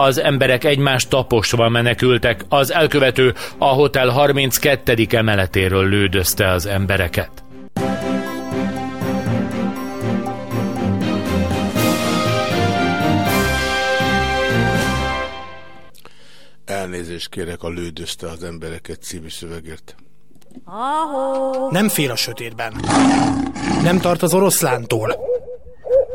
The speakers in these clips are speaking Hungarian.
Az emberek egymást taposva menekültek, az elkövető a hotel 32. emeletéről lődözte az embereket. Elnézést kérek a lődözte az embereket című szövegért. Nem fél a sötétben. Nem tart az oroszlántól.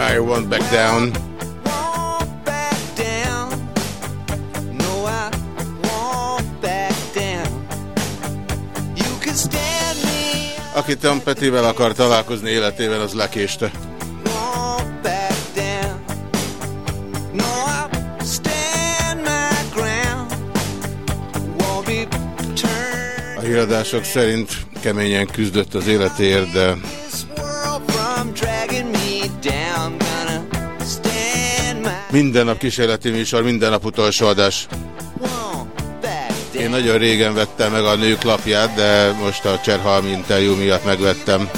I won't back down. Aki Tom Petivel akar találkozni életében, az lekéste. A híradások szerint keményen küzdött az életéért, de minden nap kísérleti műsor, minden nap utolsó adás. Én nagyon régen vettem meg a nők lapját, de most a Cserhalmi interjú miatt megvettem.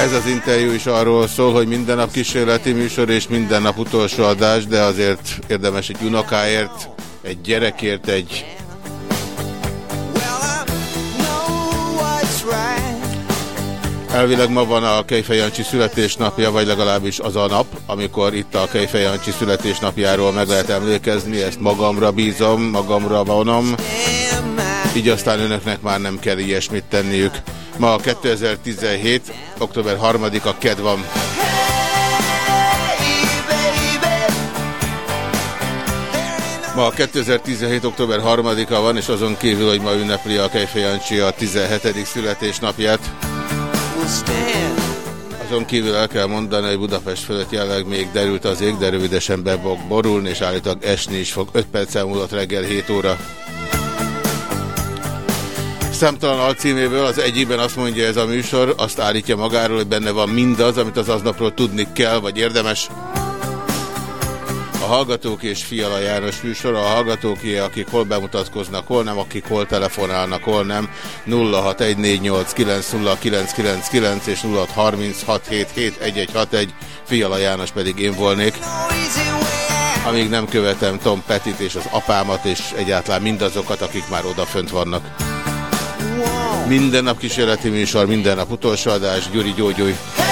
Ez az interjú is arról szól, hogy minden nap kísérleti műsor és minden nap utolsó adás, de azért érdemes egy unokáért, egy gyerekért, egy Elvileg ma van a Kejfej Jancsi születésnapja, vagy legalábbis az a nap, amikor itt a Kejfej Jancsi születésnapjáról meg lehet emlékezni, ezt magamra bízom, magamra vonom, így aztán önöknek már nem kell ilyesmit tenniük. Ma a 2017. október 3-a ked van. Ma a 2017. október 3-a van, és azon kívül, hogy ma ünnepli a Kejfej Jancsi a 17. születésnapját. Azon kívül el kell mondani, hogy Budapest fölött jelenleg még derült az ég, de rövidesen be fog borulni, és állítólag esni is fog. 5 perc múlott reggel 7 óra. Számtalan alcíméből az egyikben azt mondja ez a műsor, azt állítja magáról, hogy benne van mindaz, amit az aznapról tudni kell, vagy érdemes. A Hallgatók és Fiala János műsor, a hallgatóké, akik hol bemutatkoznak, hol nem, akik hol telefonálnak, hol nem, 0614890999 és 0636771161, Fiala János pedig én volnék. Amíg nem követem Tom Petit és az apámat, és egyáltalán mindazokat, akik már odafönt vannak. Minden nap kísérleti műsor, minden nap utolsó adás, Gyuri Gyógyúj. There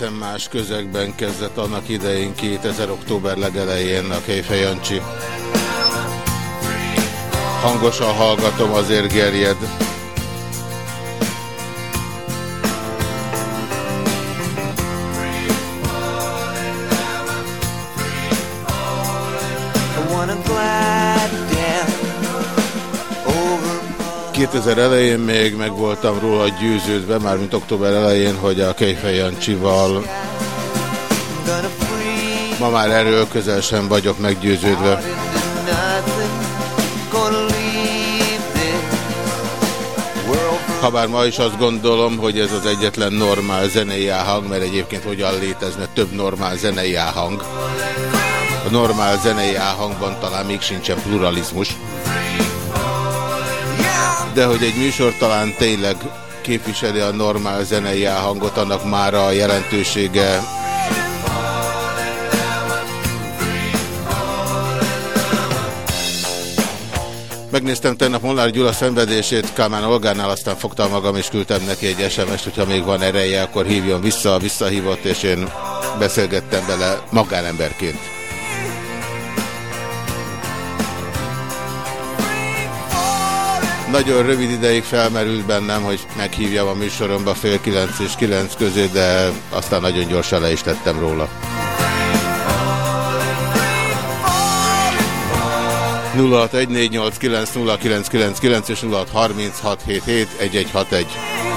Egészen más közegben kezdett annak idején 2000. október legelején a Kejfej Jancsi. Hangosan hallgatom, azért gerjed. Elején még meg voltam róla győződve, mármint október elején, hogy a Kejfej Jancsival ma már erről közel sem vagyok meggyőződve. Habár ma is azt gondolom, hogy ez az egyetlen normál zenei áhang, mert egyébként hogyan létezne több normál zenei áhang. A normál zenei áhangban talán még sincsen pluralizmus. De hogy egy műsor talán tényleg képviseli a normál zenei áhangot, annak már a jelentősége Megnéztem tegnap Molnár Gyula szenvedését Kálmán Olgánál, aztán fogtam magam és küldtem neki egy SMS-t, hogyha még van ereje, akkor hívjon vissza, visszahívott, és én beszélgettem vele magánemberként. Nagyon rövid ideig felmerült bennem, hogy meghívjam a műsoromba fél kilenc és kilenc közé, de aztán nagyon gyorsan le is tettem róla. 0614890999 és 0636771161.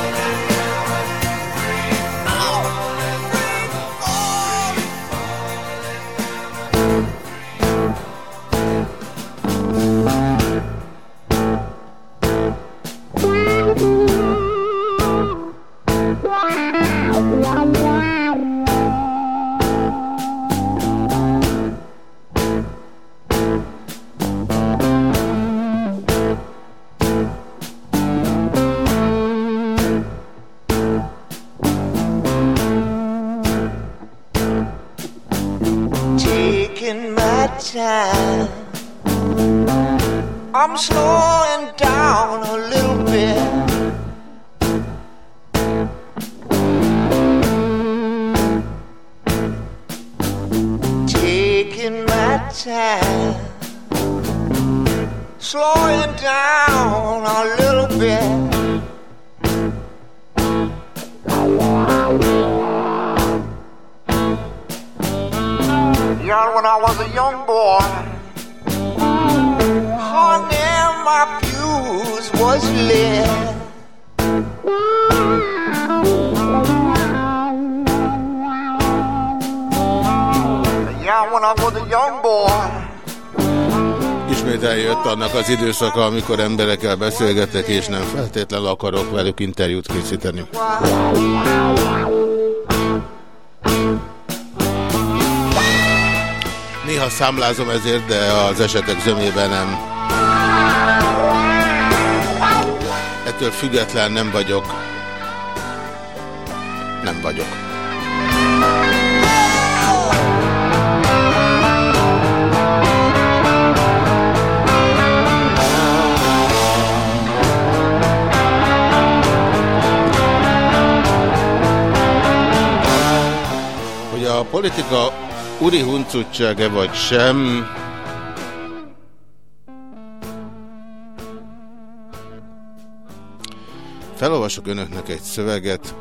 időszaka, amikor emberekkel beszélgetek, és nem feltétlenül akarok velük interjút készíteni. Néha számlázom ezért, de az esetek zömében nem. Ettől független nem vagyok. Nem vagyok. A politika uri huncutsága vagy sem, felolvasok önöknek egy szöveget.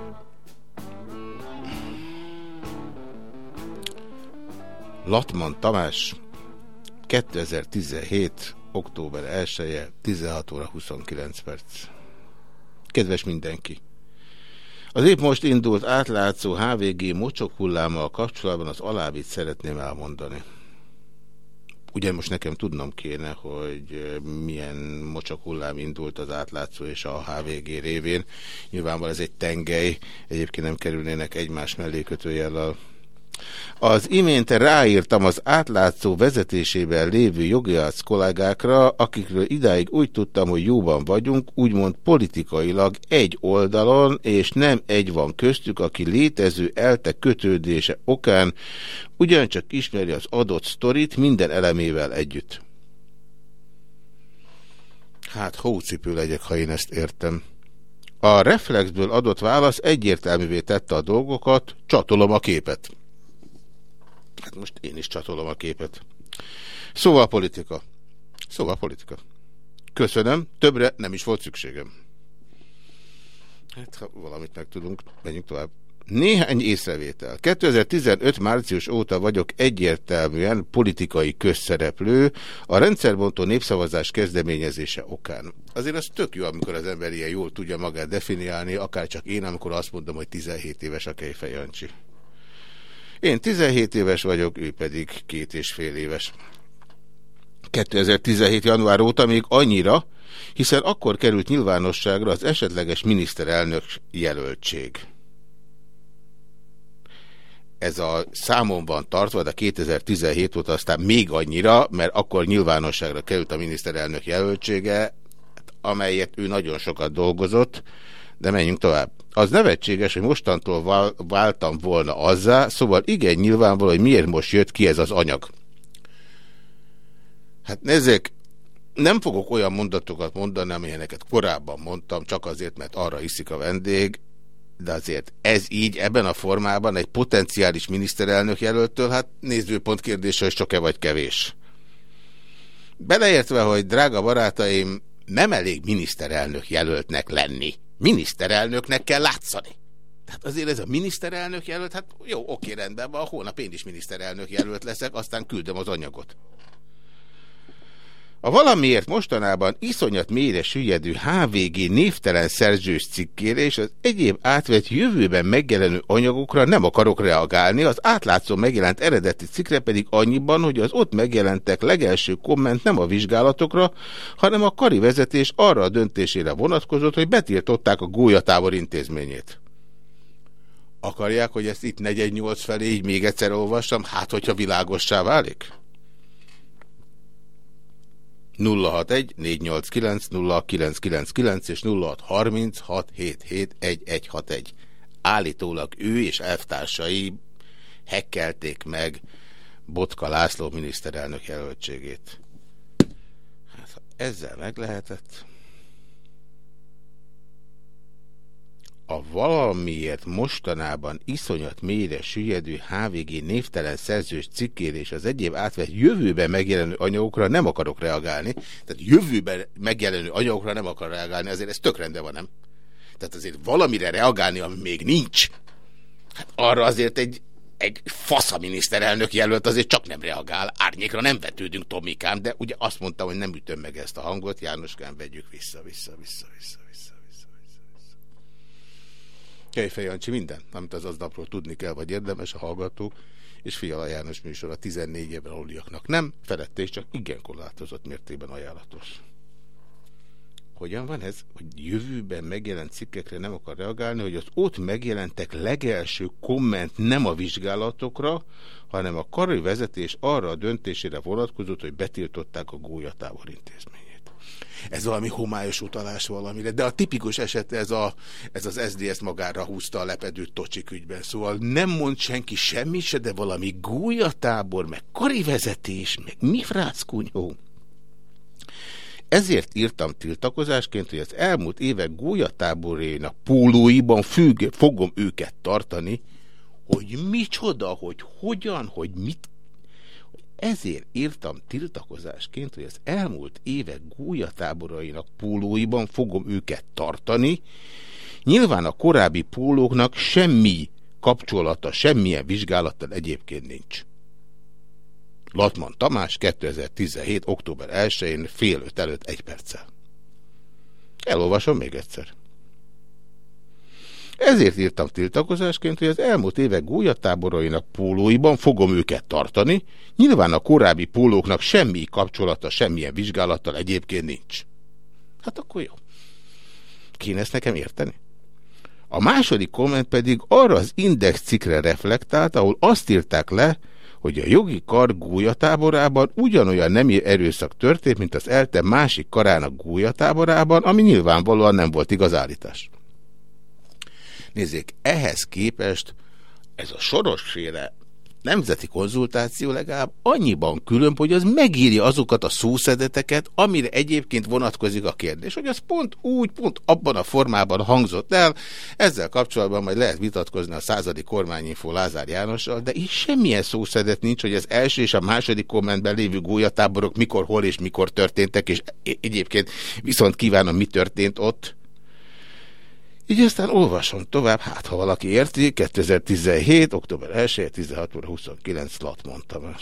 Latman Tamás, 2017. október 1-e, 16 óra 29 perc. Kedves mindenki! Az épp most indult átlátszó HVG mocsok hullámmal kapcsolatban az alábbit szeretném elmondani. Ugye most nekem tudnom kéne, hogy milyen mocsok hullám indult az átlátszó és a HVG révén. Nyilvánvalóan ez egy tengely, egyébként nem kerülnének egymás mellé kötőjellel az imént ráírtam az átlátszó vezetésében lévő jogiasz kollégákra, akikről idáig úgy tudtam, hogy jóban vagyunk, úgymond politikailag egy oldalon, és nem egy van köztük, aki létező elte kötődése okán ugyancsak ismeri az adott sztorit minden elemével együtt. Hát hócipő legyek, ha én ezt értem. A reflexből adott válasz egyértelművé tette a dolgokat, csatolom a képet. Hát most én is csatolom a képet. Szóval politika. Szóval politika. Köszönöm, többre nem is volt szükségem. Hát, ha valamit megtudunk, menjünk tovább. Néhány észrevétel. 2015 március óta vagyok egyértelműen politikai közszereplő a rendszerbontó népszavazás kezdeményezése okán. Azért az tök jó, amikor az ember ilyen jól tudja magát definiálni, akár csak én, amikor azt mondom, hogy 17 éves a Kejfej Jancsi. Én 17 éves vagyok, ő pedig két és fél éves. 2017. január óta még annyira, hiszen akkor került nyilvánosságra az esetleges miniszterelnök jelöltség. Ez a számon van tartva, de 2017 óta aztán még annyira, mert akkor nyilvánosságra került a miniszterelnök jelöltsége, amelyet ő nagyon sokat dolgozott, de menjünk tovább. Az nevetséges, hogy mostantól váltam volna azzá, szóval igen nyilvánvaló, hogy miért most jött ki ez az anyag. Hát nézzék, nem fogok olyan mondatokat mondani, amilyeneket korábban mondtam, csak azért, mert arra iszik a vendég, de azért ez így, ebben a formában egy potenciális miniszterelnök jelöltől, hát nézőpont kérdése, hogy sok-e vagy kevés. Beleértve, hogy drága barátaim, nem elég miniszterelnök jelöltnek lenni miniszterelnöknek kell látszani. Tehát azért ez a miniszterelnök jelölt, hát jó, oké, rendben van, holnap én is miniszterelnök jelölt leszek, aztán küldöm az anyagot. A valamiért mostanában iszonyat mélyre süllyedő HVG névtelen szerzős cikkére és az egyéb átvett jövőben megjelenő anyagokra nem akarok reagálni, az átlátszó megjelent eredeti cikkre pedig annyiban, hogy az ott megjelentek legelső komment nem a vizsgálatokra, hanem a kari vezetés arra a döntésére vonatkozott, hogy betiltották a gólyatábor intézményét. Akarják, hogy ezt itt 418 felé így még egyszer olvassam, hát hogyha világossá válik? 061 489 0999 és 0636771161. Állítólag ő és elvtársai hekkelték meg Botka László miniszterelnök jelöltségét. Hát, ezzel meg lehetett. A valamiért mostanában iszonyat mélyre süllyedő HVG névtelen szerzős cikkére és az egyéb átvett jövőben megjelenő anyagokra nem akarok reagálni. Tehát jövőben megjelenő anyagokra nem akar reagálni, azért ez tök rendben van, nem? Tehát azért valamire reagálni, ami még nincs. Hát arra azért egy, egy fasza miniszterelnök jelölt azért csak nem reagál. Árnyékra nem vetődünk, Tomikám, de ugye azt mondtam, hogy nem ütöm meg ezt a hangot. Jánoskán, vegyük vissza, vissza, vissza, vissza. Kejfej Jancsi minden, amit az aznapról tudni kell, vagy érdemes a hallgató, és Fiala János műsor a 14 évben aluliaknak nem, felette csak igen korlátozott mértékben ajánlatos. Hogyan van ez, hogy jövőben megjelent cikkekre nem akar reagálni, hogy az ott megjelentek legelső komment nem a vizsgálatokra, hanem a karai vezetés arra a döntésére vonatkozott, hogy betiltották a gólyatábor intézményt ez valami homályos utalás valamire, de a tipikus eset ez, a, ez az SZDSZ magára húzta a lepedőt Tocsik ügyben, szóval nem mond senki semmi se, de valami gújatábor, meg karivezetés, meg mi frászkunyó. Ezért írtam tiltakozásként, hogy az elmúlt évek gólyatáborénak pólóiban függ, fogom őket tartani, hogy micsoda, hogy hogyan, hogy mit ezért írtam tiltakozásként, hogy az elmúlt évek gólyatáborainak pólóiban fogom őket tartani. Nyilván a korábbi pólóknak semmi kapcsolata, semmilyen vizsgálattal egyébként nincs. Latman Tamás 2017. október 1-én fél öt előtt egy perccel. Elolvasom még egyszer. Ezért írtam tiltakozásként, hogy az elmúlt évek gólyatáborainak pólóiban fogom őket tartani, nyilván a korábbi pólóknak semmi kapcsolata, semmilyen vizsgálattal egyébként nincs. Hát akkor jó. Kéne ezt nekem érteni? A második komment pedig arra az index cikkre reflektált, ahol azt írták le, hogy a jogi kar gújatáborában ugyanolyan nemi erőszak történt, mint az ELTE másik karának gújatáborában, ami nyilvánvalóan nem volt igaz állítás. Nézzék, ehhez képest ez a sorosféle nemzeti konzultáció legalább annyiban különb, hogy az megírja azokat a szószedeteket, amire egyébként vonatkozik a kérdés. Hogy az pont úgy, pont abban a formában hangzott el, ezzel kapcsolatban majd lehet vitatkozni a századik kormányinfó Lázár Jánossal, de így semmilyen szószedet nincs, hogy az első és a második kommentben lévő gólyatáborok mikor, hol és mikor történtek, és egyébként viszont kívánom, mi történt ott. Így aztán olvasom tovább, hát ha valaki érti, 2017. október 1 16 óra 29 lat mondtam.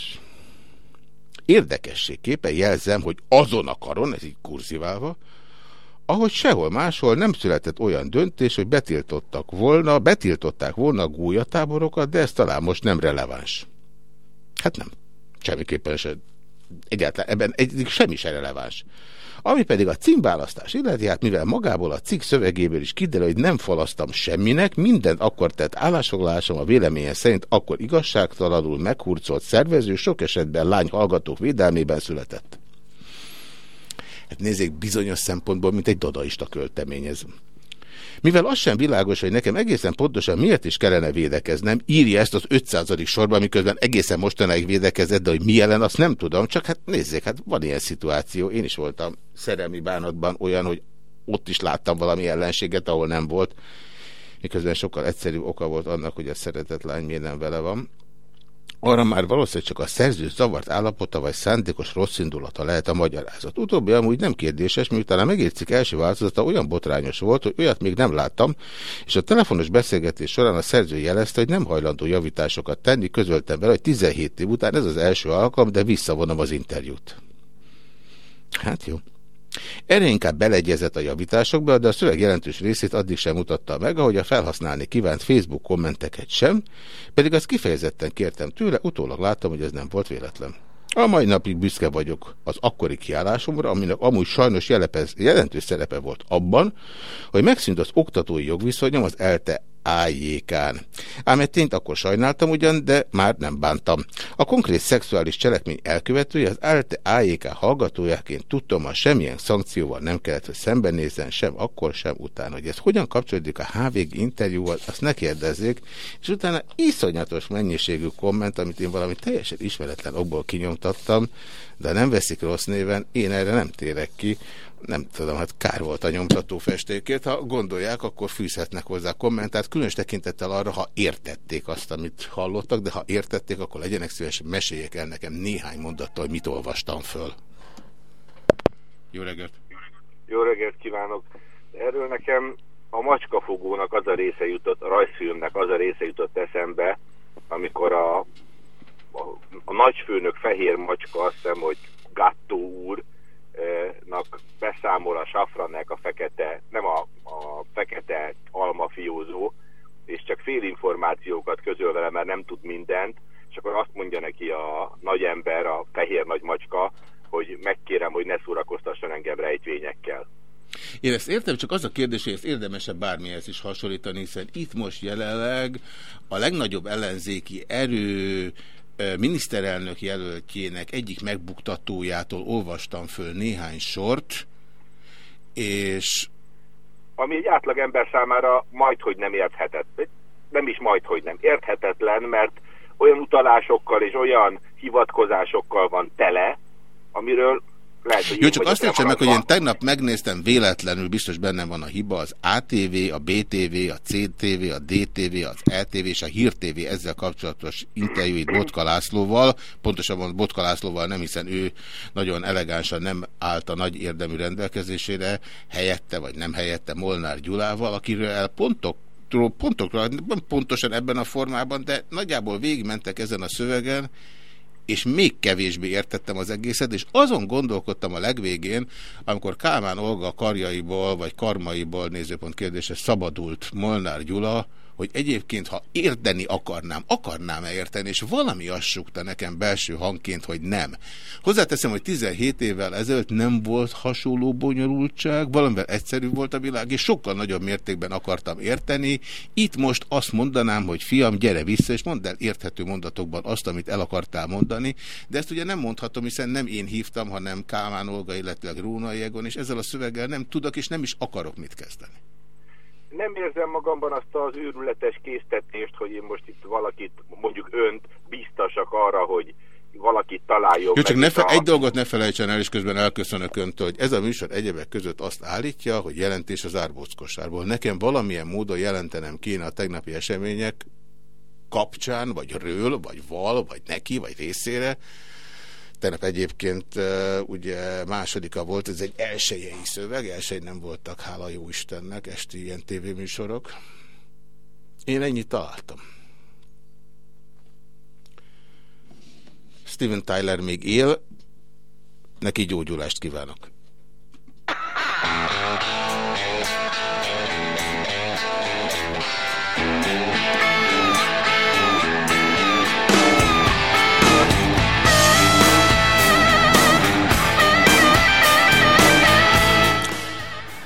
Érdekességképpen jelzem, hogy azon a karon, ez így kurziválva, ahogy sehol máshol nem született olyan döntés, hogy betiltottak volna, betiltották volna a gúlyatáborokat, de ez talán most nem releváns. Hát nem. Semmiképpen sem. Egyáltalán ebben egy, semmi sem releváns. Ami pedig a címválasztás illeti, hát mivel magából a cikk szövegéből is kiderül, hogy nem falasztam semminek, minden akkor tett állásfoglalásom a véleménye szerint akkor igazságtalanul meghurcolt szervező, sok esetben lány hallgatók védelmében született. Hát nézzék, bizonyos szempontból, mint egy dadaista költemény ez. Mivel az sem világos, hogy nekem egészen pontosan miért is kellene védekeznem, írja ezt az 500. sorban, miközben egészen mostanáig védekezett, de hogy mi ellen, azt nem tudom, csak hát nézzék, hát van ilyen szituáció. Én is voltam szerelmi bánatban olyan, hogy ott is láttam valami ellenséget, ahol nem volt, miközben sokkal egyszerűbb oka volt annak, hogy a szeretett lány miért nem vele van. Arra már valószínűleg csak a szerző zavart állapota vagy szándékos rossz indulata lehet a magyarázat. Utóbbi amúgy nem kérdéses, miután a megértszik első változata olyan botrányos volt, hogy olyat még nem láttam, és a telefonos beszélgetés során a szerző jelezte, hogy nem hajlandó javításokat tenni, közöltem vele, hogy 17 év után ez az első alkalom, de visszavonom az interjút. Hát jó. Erre inkább beleegyezett a javításokba, de a szöveg jelentős részét addig sem mutatta meg, ahogy a felhasználni kívánt Facebook kommenteket sem, pedig azt kifejezetten kértem tőle, utólag láttam, hogy ez nem volt véletlen. A mai napig büszke vagyok az akkori kiállásomra, aminek amúgy sajnos jelentős szerepe volt abban, hogy megszűnt az oktatói jogviszonyom az ELTE AJK-n. Ám egy tényt akkor sajnáltam ugyan, de már nem bántam. A konkrét szexuális cselekmény elkövetője az ELTE AJK hallgatójaként tudtam, hogy semmilyen szankcióval nem kellett, hogy szembenézzen sem akkor, sem utána. Hogy ez hogyan kapcsolódik a HVG interjúval, azt ne kérdezzék, és utána iszonyatos mennyiségű komment, amit én valami teljesen ismeretlen okból kinyomtattam, de nem veszik rossz néven, én erre nem térek ki, nem tudom, hát kár volt a nyomtató festékért. Ha gondolják, akkor fűzhetnek hozzá kommentát, különös tekintettel arra, ha értették azt, amit hallottak, de ha értették, akkor legyenek szívesen, meséljék el nekem néhány mondattal, hogy mit olvastam föl. Jó reggelt! Jó reggelt kívánok! Erről nekem a macskafogónak az a része jutott, a rajzfilmnek az a része jutott eszembe, amikor a, a, a nagyfőnök fehér macska, azt hiszem, hogy Gatto úr, nak beszámol a safrannek a fekete, nem a, a fekete almafiózó, és csak fél információkat közöl vele, mert nem tud mindent, és akkor azt mondja neki a nagy ember, a fehér nagy macska, hogy megkérem, hogy ne szórakoztasson engem rejtvényekkel. Én ezt értem, csak az a kérdés, hogy ezt érdemesebb bármihez is hasonlítani, hiszen itt most jelenleg a legnagyobb ellenzéki erő miniszterelnök jelöltjének egyik megbuktatójától olvastam föl néhány sort, és... Ami egy átlagember számára majdhogy nem érthetetlen. Nem is majdhogy nem. Érthetetlen, mert olyan utalásokkal és olyan hivatkozásokkal van tele, amiről lehet, hogy Jó, csak azt értsem meg, hogy én tegnap megnéztem véletlenül, biztos bennem van a hiba, az ATV, a BTV, a CTV, a DTV, az LTV és a Hír TV ezzel kapcsolatos interjúit Botka Lászlóval, pontosabban Botka Lászlóval nem, hiszen ő nagyon elegánsan nem állt a nagy érdemű rendelkezésére, helyette vagy nem helyette Molnár Gyulával, akiről el pontok pontokra, nem pontosan ebben a formában, de nagyjából végigmentek ezen a szövegen, és még kevésbé értettem az egészet, és azon gondolkodtam a legvégén, amikor Kálmán Olga karjaiból, vagy karmaiból nézőpont kérdése szabadult Molnár Gyula, hogy egyébként, ha érteni akarnám, akarnám-e érteni, és valami azt sukta nekem belső hangként, hogy nem. Hozzáteszem, hogy 17 évvel ezelőtt nem volt hasonló bonyolultság, valamivel egyszerű volt a világ, és sokkal nagyobb mértékben akartam érteni. Itt most azt mondanám, hogy fiam, gyere vissza, és mondd el érthető mondatokban azt, amit el akartál mondani, de ezt ugye nem mondhatom, hiszen nem én hívtam, hanem Kálmán Olga, illetve Rónai Egon, és ezzel a szöveggel nem tudok, és nem is akarok mit kezdeni nem érzem magamban azt az őrületes késztetést, hogy én most itt valakit, mondjuk önt biztosak arra, hogy valakit találjon Jó, csak ne fe, a... egy dolgot ne felejtsen el, és közben elköszönök öntől, hogy ez a műsor egyebek között azt állítja, hogy jelentés az árbóckosárból. Nekem valamilyen módon jelentenem kéne a tegnapi események kapcsán, vagy ről, vagy val, vagy neki, vagy részére, Tegnap egyébként ugye másodika volt, ez egy elsőjei szöveg, elsői nem voltak, hála jó Istennek, esti ilyen tévéműsorok. Én ennyit találtam. Steven Tyler még él, neki gyógyulást kívánok.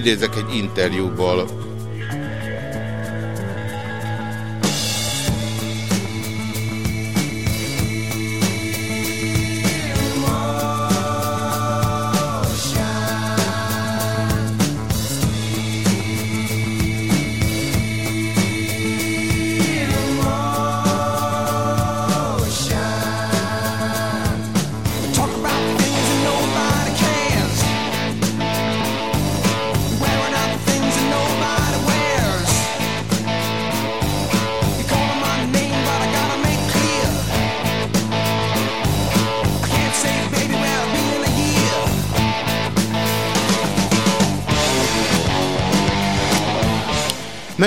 idézek egy interjúból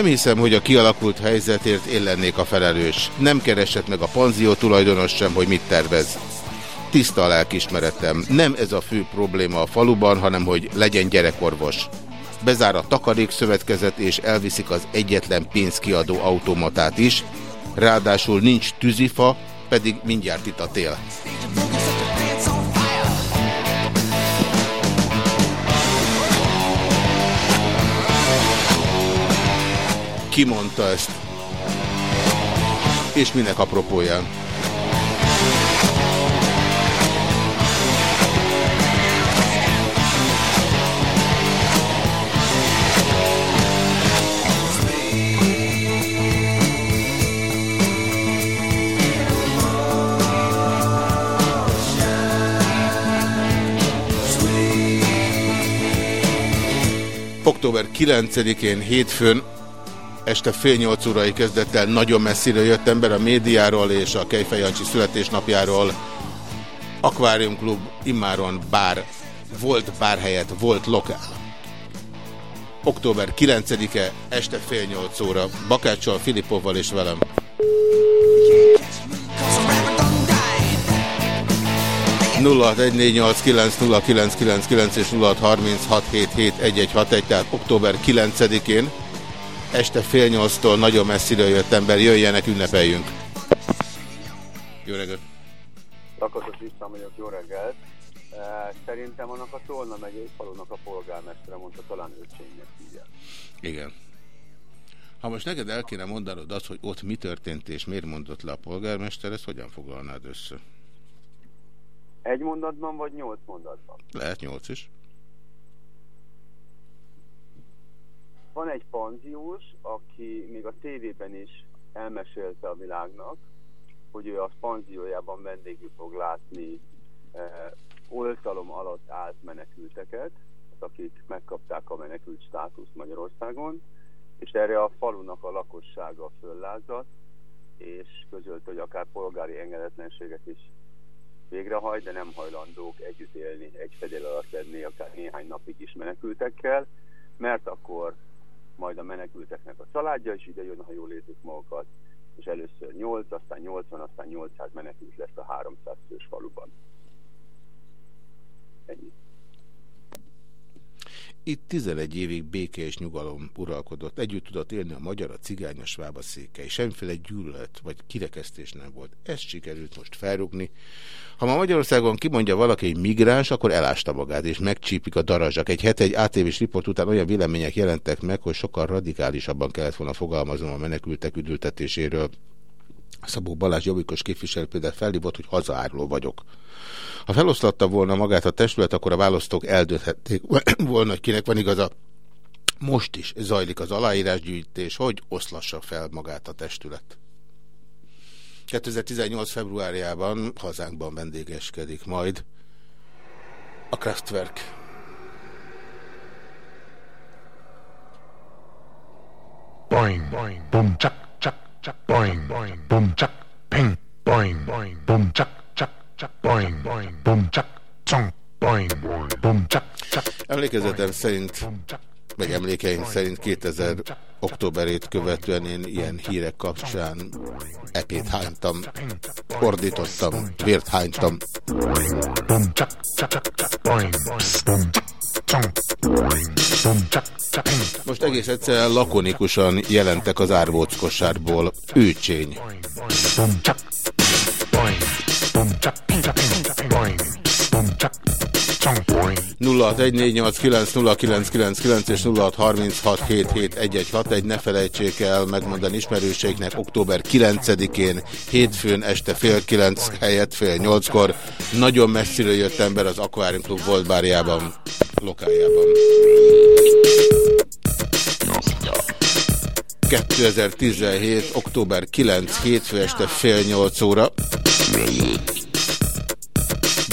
Nem hiszem, hogy a kialakult helyzetért én lennék a felelős. Nem keresett meg a panzió tulajdonos sem, hogy mit tervez. Tiszta a lelkismeretem. Nem ez a fő probléma a faluban, hanem hogy legyen gyerekorvos. Bezár a takarékszövetkezet és elviszik az egyetlen pénzkiadó automatát is. Ráadásul nincs tűzifa, pedig mindjárt itt a tél. Ki mondta ezt? És minek apropóján? október 9-én hétfőn este fél nyolc órai kezdettel nagyon messziről jött ember a médiáról és a Kejfej Jancsi születésnapjáról. Aquarium Club immáron bár, volt bár helyett, volt lokál. Október 9-e, este fél nyolc óra. Bakáccsal, Filipovval és velem. és 0636771161, tehát október 9-én este fél nyolctól nagyon messziről jött ember, jöjjenek, ünnepeljünk. Jó reggelt! Lakatos István vagyok, jó reggelt! Eh, szerintem annak a Tolna megyei falunak a polgármestere mondta, talán őcsénynek hívják. Igen. Ha most neked el kéne mondanod azt, hogy ott mi történt és miért mondott le a polgármester, ezt hogyan foglalnád össze? Egy mondatban vagy nyolc mondatban? Lehet nyolc is. Van egy panziós, aki még a tévében is elmesélte a világnak, hogy ő a panziójában vendégül fog látni eh, oltalom alatt állt menekülteket, akik megkapták a menekült státuszt Magyarországon, és erre a falunak a lakossága föllázadt, és közölt, hogy akár polgári engedetlenséget is végrehajt, de nem hajlandók együtt élni, egy fedél alatt lenni, akár néhány napig is menekültekkel, mert akkor majd a menekülteknek a családja is ide jön, ha jól érzik magukat, és először 8, aztán 80, aztán 800 menekült lesz a 300 fős faluban. Ennyi. Itt 11 évig béke és nyugalom uralkodott. Együtt tudott élni a magyar, a cigány, a sváb, székely. Semmiféle gyűlölet vagy kirekesztés nem volt. Ezt sikerült most felrugni. Ha ma Magyarországon kimondja valaki egy migráns, akkor elásta magát, és megcsípik a darazsak. Egy hete egy ATV-s riport után olyan vélemények jelentek meg, hogy sokkal radikálisabban kellett volna fogalmaznom a menekültek üdültetéséről. Szabó Balázs jobbikos képviselő például felhívott, hogy hazaáruló vagyok. Ha feloszlatta volna magát a testület, akkor a választók eldönthették volna, hogy kinek van igaza. Most is zajlik az aláírásgyűjtés, hogy oszlassa fel magát a testület. 2018. februárjában hazánkban vendégeskedik majd a Kraftwerk. Boing, boing, bum, chak, chak, boing, bum, chak, ping, boing, bum, chak, chak, chak, boing, bum, chak, chong, boing, bum, chak, chak. Emlékezetem szerint, vagy emlékeim szerint 2000 októberét követően én ilyen hírek kapcsán epét hánytam, ordítottam, vért hánytam. Most egész egyszerűen lakonikusan jelentek az. Őcsény. bum, chak, chong, boing. 0614890999 és 0636771161. Ne felejtsék el megmondani ismerőségnek október 9-én hétfőn este fél kilenc helyett fél nyolckor. Nagyon messziről jött ember az Aquarium Club volt bárjában, lokájában. 2017. október 9. hétfő este fél nyolc óra.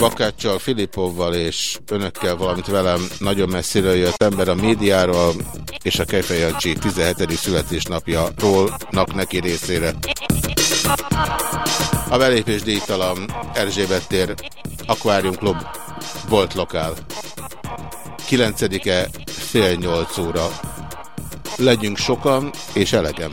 Bakáccsal, Filipovval és önökkel, valamint velem nagyon messziről jött ember a médiáról és a Kejfej Jancsi 17. születésnapjáról nak neki részére. A belépés díjtalan Erzsébet tér, Aquarium Club, volt lokál. 9-e fél nyolc óra. Legyünk sokan és elegem.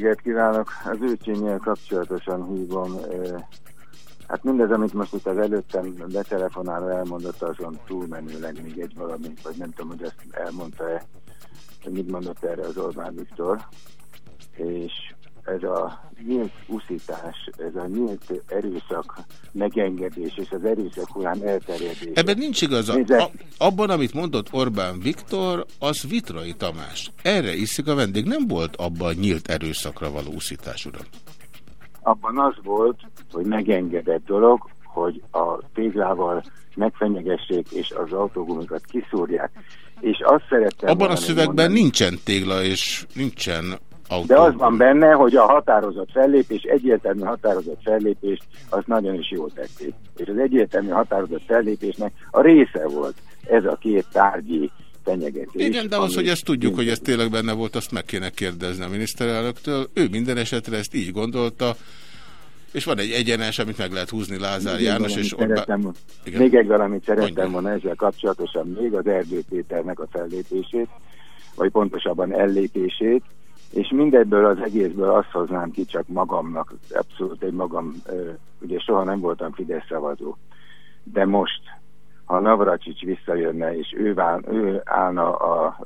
reggelt kívánok! Az őcsényel kapcsolatosan hívom. Hát mindez, amit most itt az előttem betelefonáló elmondott, azon túlmenőleg még egy valami, vagy nem tudom, hogy ezt elmondta-e, hogy mit mondott erre az Orbán Viktor. És ez a nyílt uszítás, ez a nyílt erőszak megengedés és az erőszak hullám elterjedés. Ebben nincs igaza. Nézze. A, abban, amit mondott Orbán Viktor, az Vitrai Tamás. Erre iszik a vendég. Nem volt abban nyílt erőszakra való úszítás, uram. abban az volt, hogy megengedett dolog, hogy a téglával megfenyegessék és az autógumikat kiszúrják. És azt szerettem Abban a szövegben mondani, nincsen tégla és nincsen autó. De az van benne, hogy a határozott fellépés, egyértelmű határozott fellépést, azt nagyon is jól tették. És az egyértelmű határozott fellépésnek a része volt ez a két tárgyi fenyegetés. Igen, de az, hogy ezt tudjuk, hogy ez tényleg benne volt, azt meg kéne kérdezni a miniszterelnöktől. Ő minden esetre ezt így gondolta, és van egy egyenes, amit meg lehet húzni Lázár Még János és Orbán... Igen. Még egy valamit szerettem Mondja. volna ezzel kapcsolatosan, még az Erdő Péternek a fellépését, vagy pontosabban ellépését, és mindebből az egészből azt hoznám ki csak magamnak, abszolút egy magam, ugye soha nem voltam Fidesz szavazó, de most, ha Navracsics visszajönne, és ő, vál, ő állna a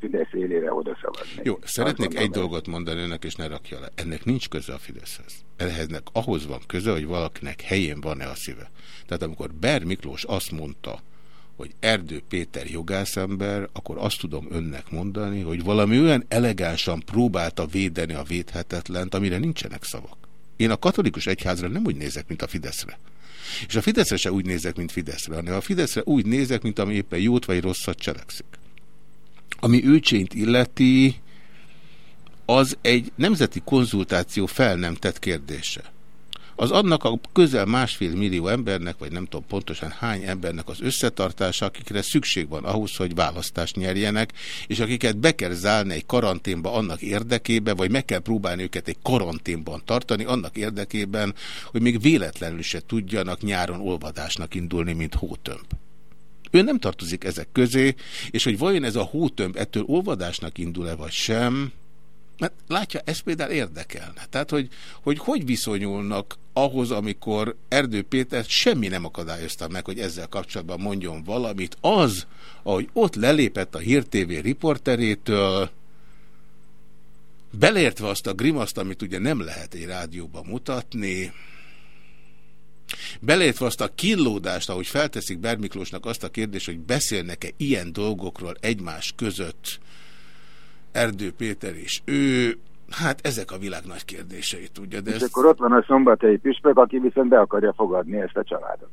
Fidesz élére oda szavazni. Jó, szeretnék Azt egy dolgot mondani önnek, és ne rakja le. Ennek nincs köze a Fideszhez. Ehheznek ahhoz van köze, hogy valakinek helyén van-e a szíve. Tehát amikor Ber Miklós azt mondta, hogy Erdő Péter jogászember, akkor azt tudom önnek mondani, hogy valami olyan elegánsan próbálta védeni a védhetetlent, amire nincsenek szavak. Én a katolikus egyházra nem úgy nézek, mint a Fideszre. És a Fideszre se úgy nézek, mint Fideszre, hanem a Fideszre úgy nézek, mint ami éppen jót vagy rosszat cselekszik. Ami őcsényt illeti, az egy nemzeti konzultáció fel nem tett kérdése. Az annak a közel másfél millió embernek, vagy nem tudom pontosan hány embernek az összetartása, akikre szükség van ahhoz, hogy választást nyerjenek, és akiket be kell zárni egy karanténba annak érdekébe, vagy meg kell próbálni őket egy karanténban tartani, annak érdekében, hogy még véletlenül se tudjanak nyáron olvadásnak indulni, mint hótömb. Ő nem tartozik ezek közé, és hogy vajon ez a hótömb ettől olvadásnak indul-e vagy sem, mert látja, ez például érdekelne. Tehát, hogy, hogy hogy viszonyulnak ahhoz, amikor Erdő Péter semmi nem akadályozta meg, hogy ezzel kapcsolatban mondjon valamit. Az, ahogy ott lelépett a Hír TV riporterétől, beleértve azt a grimaszt, amit ugye nem lehet egy rádióban mutatni, Beleértve azt a kínlódást, ahogy felteszik Bermiklósnak azt a kérdést, hogy beszélnek-e ilyen dolgokról egymás között Erdő Péter és ő, hát ezek a világ nagy kérdései, tudja. De És ezt, akkor ott van a szombathelyi püspök, aki viszont be akarja fogadni ezt a családot.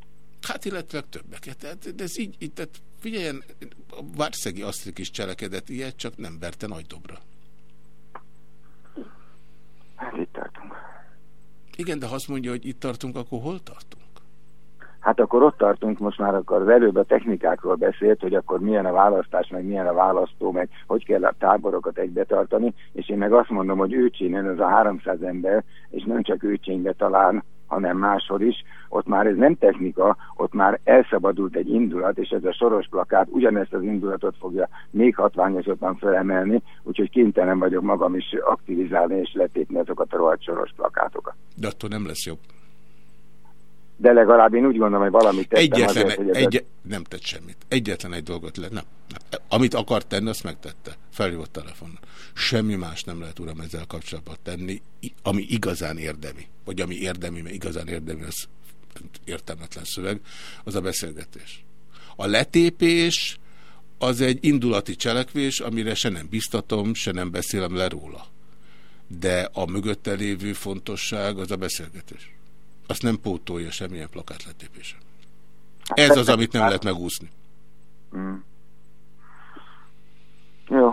hát illetve többeket. Tehát, de ez így, így tehát figyeljen, a Várszegi Asztrik is cselekedett ilyet, csak nem verte nagy dobra. Hát itt tartunk. Igen, de ha azt mondja, hogy itt tartunk, akkor hol tartunk? Hát akkor ott tartunk, most már akkor az előbb a technikákról beszélt, hogy akkor milyen a választás, meg milyen a választó, meg hogy kell a táborokat egybe tartani, és én meg azt mondom, hogy őcsényen ez a 300 ember, és nem csak őcsénybe talán, hanem máshol is, ott már ez nem technika, ott már elszabadult egy indulat, és ez a soros plakát ugyanezt az indulatot fogja még hatványosabban felemelni, úgyhogy kénytelen vagyok magam is aktivizálni és letépni azokat a rohadt soros plakátokat. De attól nem lesz jobb. De legalább én úgy gondolom, hogy valamit tettem Egyetlen, azért, hogy ez egy, nem tett semmit. Egyetlen egy dolgot le. Nem, nem. Amit akart tenni, azt megtette. Felhívott telefonon. Semmi más nem lehet, uram, ezzel kapcsolatban tenni, ami igazán érdemi. Vagy ami érdemi, mert igazán érdemi, az értelmetlen szöveg, az a beszélgetés. A letépés az egy indulati cselekvés, amire se nem biztatom, se nem beszélem le róla. De a mögötte lévő fontosság az a beszélgetés. Azt nem pótolja semmilyen plakátletépése. Ez az, amit nem lehet megúszni. Mm. Jó.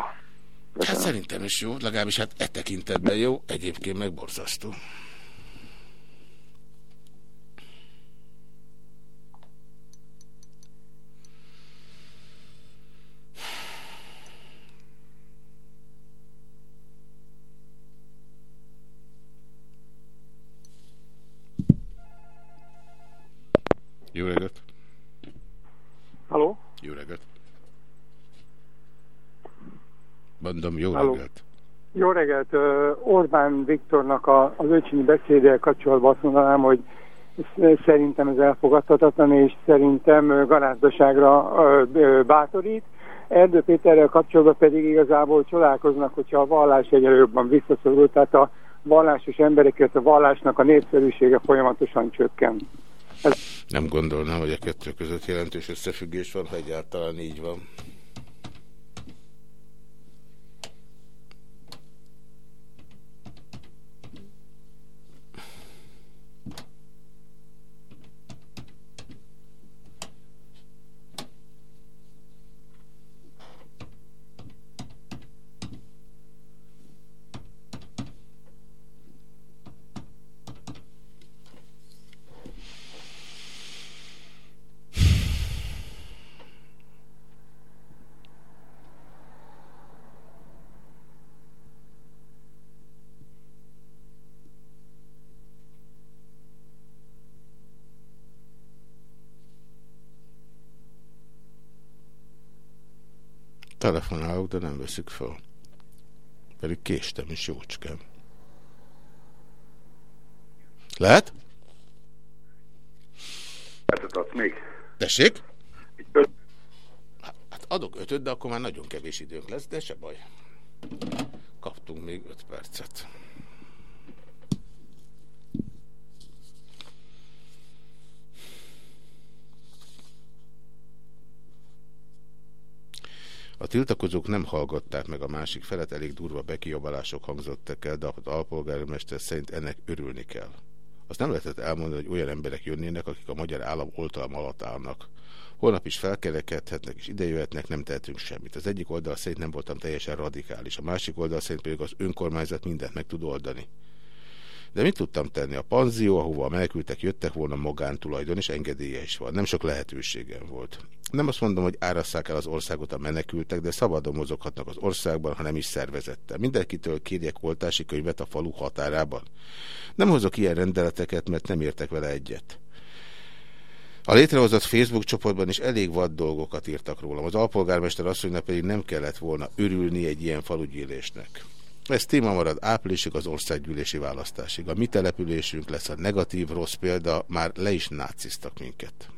Hát szerintem is jó, legalábbis hát e tekintetben jó, egyébként meg borzasztó. Jó reggelt! Haló? Jó reggelt! Mondom, jó Halló. reggelt! Jó reggelt! Orbán Viktornak a, az öcsényi beszéddel kapcsolatban azt mondanám, hogy sz- szerintem ez elfogadhatatlan, és szerintem garázdaságra bátorít. Erdő Péterrel kapcsolatban pedig igazából csodálkoznak, hogyha a vallás egyre jobban visszaszorul, tehát a vallásos embereket, a vallásnak a népszerűsége folyamatosan csökken. Nem gondolnám, hogy a kettő között jelentős összefüggés van, ha egyáltalán így van. Telefonálok, de nem veszik fel. Pedig késtem is jócskán. Lehet? Percet adsz még? Tessék? Hát adok ötöt, de akkor már nagyon kevés időnk lesz, de se baj. Kaptunk még öt percet. A tiltakozók nem hallgatták meg a másik felet, elég durva bekiabálások hangzottak el, de az alpolgármester szerint ennek örülni kell. Azt nem lehetett elmondani, hogy olyan emberek jönnének, akik a magyar állam oltalom alatt állnak. Holnap is felkerekedhetnek és idejöhetnek, nem tehetünk semmit. Az egyik oldal szerint nem voltam teljesen radikális, a másik oldal szerint pedig az önkormányzat mindent meg tud oldani. De mit tudtam tenni? A panzió, ahova a jöttek volna magántulajdon, és engedélye is van. Nem sok lehetőségem volt. Nem azt mondom, hogy árasszák el az országot a menekültek, de szabadon mozoghatnak az országban, ha nem is szervezette. Mindenkitől kérjek oltási könyvet a falu határában. Nem hozok ilyen rendeleteket, mert nem értek vele egyet. A létrehozott Facebook csoportban is elég vad dolgokat írtak rólam. Az alpolgármester asszonynak pedig nem kellett volna örülni egy ilyen falugyűlésnek. Ez téma marad áprilisig az országgyűlési választásig. A mi településünk lesz a negatív, rossz példa, már le is náciztak minket.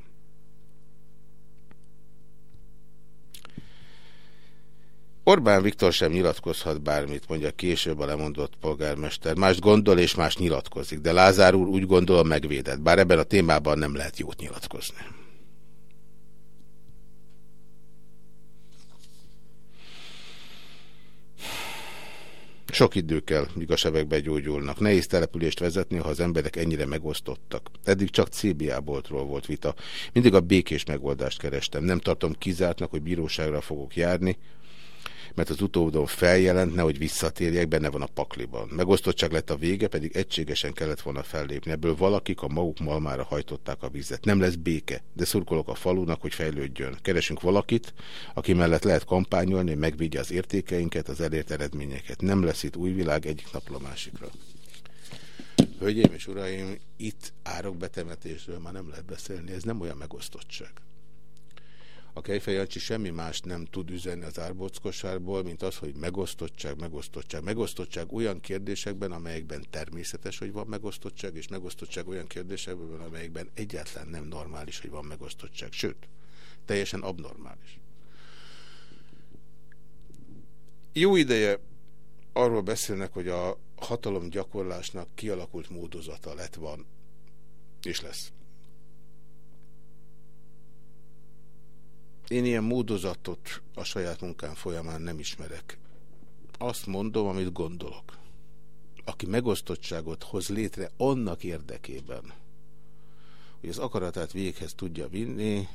Orbán Viktor sem nyilatkozhat bármit, mondja később a lemondott polgármester. Más gondol és más nyilatkozik, de Lázár úr úgy gondol megvédett, bár ebben a témában nem lehet jót nyilatkozni. Sok idő kell, míg a sebek begyógyulnak. Nehéz települést vezetni, ha az emberek ennyire megosztottak. Eddig csak CBA boltról volt vita. Mindig a békés megoldást kerestem. Nem tartom kizártnak, hogy bíróságra fogok járni, mert az utódon feljelent, nehogy visszatérjek, benne van a pakliban. Megosztottság lett a vége, pedig egységesen kellett volna fellépni. Ebből valakik a maguk malmára hajtották a vizet. Nem lesz béke, de szurkolok a falunak, hogy fejlődjön. Keresünk valakit, aki mellett lehet kampányolni, hogy megvédje az értékeinket, az elért eredményeket. Nem lesz itt új világ egyik napról a másikra. Hölgyeim és uraim, itt árokbetemetésről már nem lehet beszélni, ez nem olyan megosztottság. A Kejfejancsi semmi más nem tud üzenni az árbockosárból, mint az, hogy megosztottság, megosztottság, megosztottság olyan kérdésekben, amelyekben természetes, hogy van megosztottság, és megosztottság olyan kérdésekben, amelyekben egyáltalán nem normális, hogy van megosztottság, sőt, teljesen abnormális. Jó ideje arról beszélnek, hogy a hatalom gyakorlásnak kialakult módozata lett van, és lesz. Én ilyen módozatot a saját munkám folyamán nem ismerek. Azt mondom, amit gondolok. Aki megosztottságot hoz létre annak érdekében, hogy az akaratát véghez tudja vinni,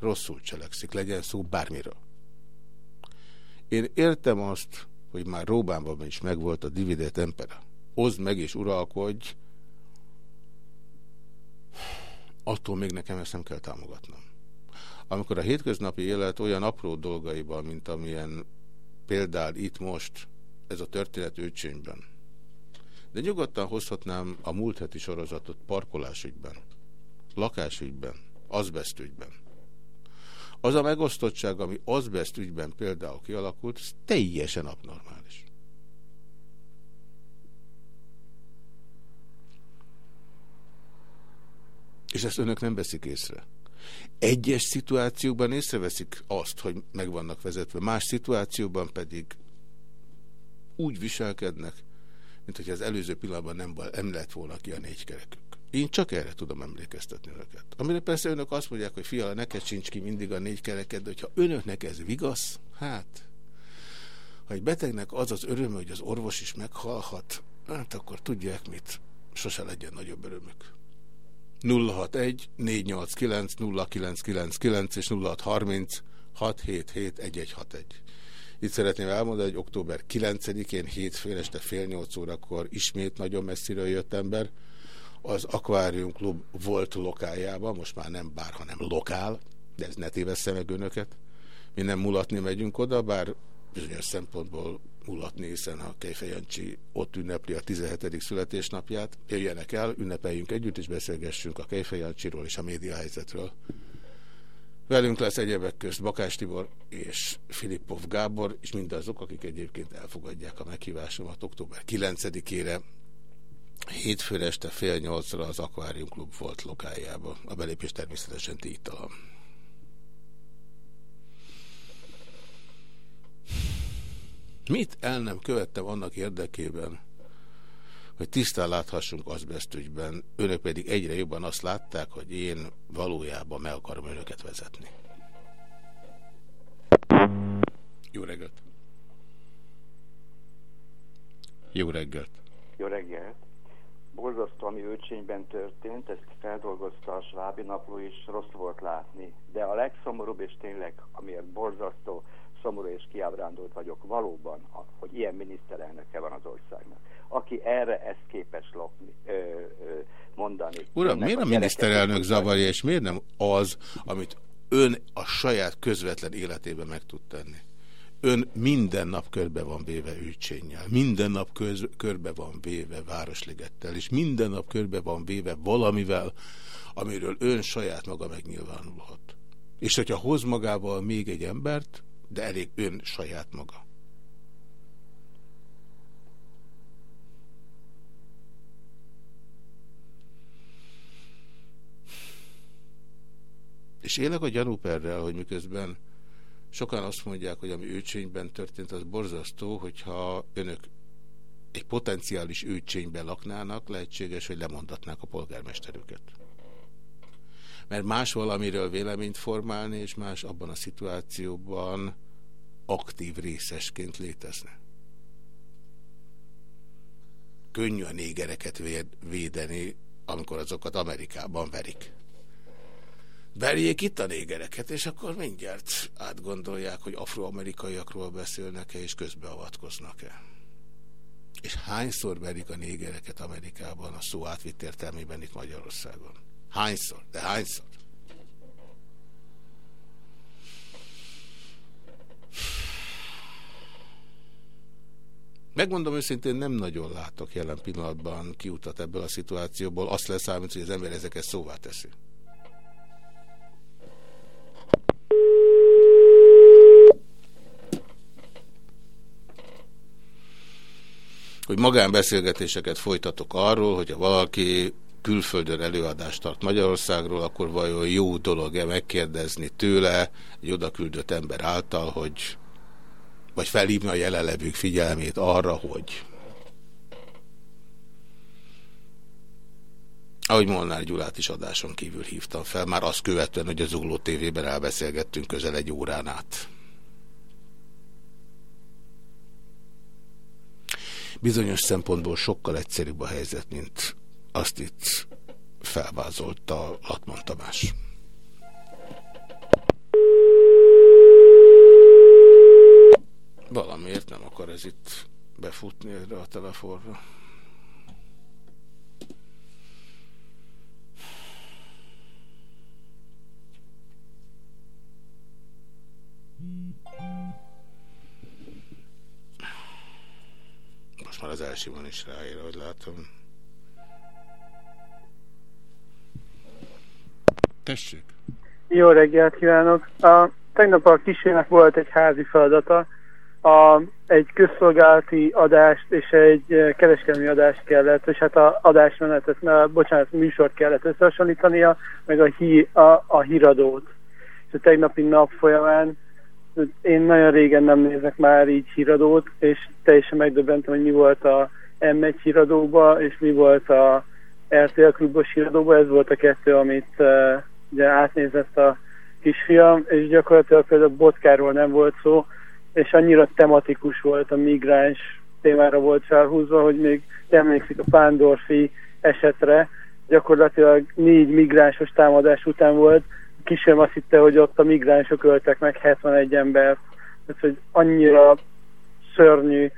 rosszul cselekszik, legyen szó bármiről. Én értem azt, hogy már Róbánban is megvolt a divide tempera. Oszd meg és uralkodj, attól még nekem ezt nem kell támogatnom amikor a hétköznapi élet olyan apró dolgaiban, mint amilyen példál itt most ez a történet őcsényben. De nyugodtan hozhatnám a múlt heti sorozatot parkolásügyben, lakásügyben, azbesztügyben. Az a megosztottság, ami azbest például kialakult, ez teljesen abnormális. És ezt önök nem veszik észre. Egyes szituációkban észreveszik azt, hogy meg vannak vezetve, más szituációban pedig úgy viselkednek, mint hogy az előző pillanatban nem, nem lett volna ki a négy kerekük. Én csak erre tudom emlékeztetni önöket. Amire persze önök azt mondják, hogy fiala, neked sincs ki mindig a négy kereked, de hogyha önöknek ez vigasz, hát, ha egy betegnek az az öröm, hogy az orvos is meghalhat, hát akkor tudják mit, sose legyen nagyobb örömük. 061 489 0999 és 0630 677 1161. Itt szeretném elmondani, hogy október 9-én hétfőn este fél nyolc órakor ismét nagyon messziről jött ember. Az Aquarium Klub volt lokájában, most már nem bár, hanem lokál, de ez ne tévessze meg önöket. Mi nem mulatni megyünk oda, bár bizonyos szempontból mulatni, hiszen a Kejfejancsi ott ünnepli a 17. születésnapját. Jöjjenek el, ünnepeljünk együtt, és beszélgessünk a Kejfejancsiról és a médiahelyzetről. Velünk lesz egyebek közt Bakás Tibor és Filippov Gábor, és mindazok, akik egyébként elfogadják a meghívásomat október 9-ére. Hétfőre este fél nyolcra az Aquarium Klub volt lokájában. A belépés természetesen díjtalan. Mit el nem követtem annak érdekében, hogy tisztán láthassunk azbesztügyben, önök pedig egyre jobban azt látták, hogy én valójában meg akarom önöket vezetni. Jó reggelt! Jó reggelt! Jó reggelt! Borzasztó, ami Őcsényben történt, ezt feldolgozta a Svábi napló is, rossz volt látni. De a legszomorúbb, és tényleg, amiért borzasztó, szomorú és kiábrándult vagyok valóban, hogy ilyen miniszterelnöke van az országnak, aki erre ezt képes lopni, ö, ö, mondani. Uram, miért a gyerekek- miniszterelnök zavarja, és miért nem az, amit ön a saját közvetlen életében meg tud tenni? Ön minden nap körbe van véve Őcsénnyel, minden nap köz, körbe van véve Városligettel, és minden nap körbe van véve valamivel, amiről ön saját maga megnyilvánulhat. És hogyha hoz magával még egy embert, de elég ön saját maga. És élek a gyanúperrel, hogy miközben sokan azt mondják, hogy ami őcsényben történt, az borzasztó, hogyha önök egy potenciális őcsényben laknának, lehetséges, hogy lemondatnák a polgármesterüket. Mert más valamiről véleményt formálni, és más abban a szituációban aktív részesként létezne. Könnyű a négereket véd- védeni, amikor azokat Amerikában verik. Verjék itt a négereket, és akkor mindjárt átgondolják, hogy afroamerikaiakról beszélnek-e, és közbeavatkoznak-e. És hányszor verik a négereket Amerikában a szó átvitt értelmében itt Magyarországon? Hányszor? De hányszor? Megmondom őszintén, nem nagyon látok jelen pillanatban kiutat ebből a szituációból. Azt leszámít, hogy az ember ezeket szóvá teszi. hogy magánbeszélgetéseket folytatok arról, hogy ha valaki külföldön előadást tart Magyarországról, akkor vajon jó dolog-e megkérdezni tőle egy odaküldött ember által, hogy vagy felhívni a jelenlevők figyelmét arra, hogy ahogy Molnár Gyulát is adáson kívül hívtam fel, már azt követően, hogy az Zugló TV-ben elbeszélgettünk közel egy órán át. Bizonyos szempontból sokkal egyszerűbb a helyzet, mint azt itt felvázolta Latman Tamás. Valamiért nem akar ez itt befutni erre a telefonra. Most már az első van is ráér, hogy látom. Tessék. Jó reggelt kívánok! A, tegnap a kisének volt egy házi feladata, a, egy közszolgálati adást és egy eh, kereskedelmi adást kellett, és hát a adásmenetet, na, bocsánat, műsort kellett összehasonlítania, meg a, hí, a, a híradót. És a tegnapi nap folyamán én nagyon régen nem nézek már így híradót, és teljesen megdöbbentem, hogy mi volt a M1 híradóba, és mi volt a RTL klubos híradóba, ez volt a kettő, amit uh, ugye átnézett a kisfiam, és gyakorlatilag például Botkáról nem volt szó, és annyira tematikus volt a migráns témára volt felhúzva, hogy még emlékszik a Pándorfi esetre, gyakorlatilag négy migránsos támadás után volt, a kisfiam azt hitte, hogy ott a migránsok öltek meg 71 embert, tehát hogy annyira szörnyű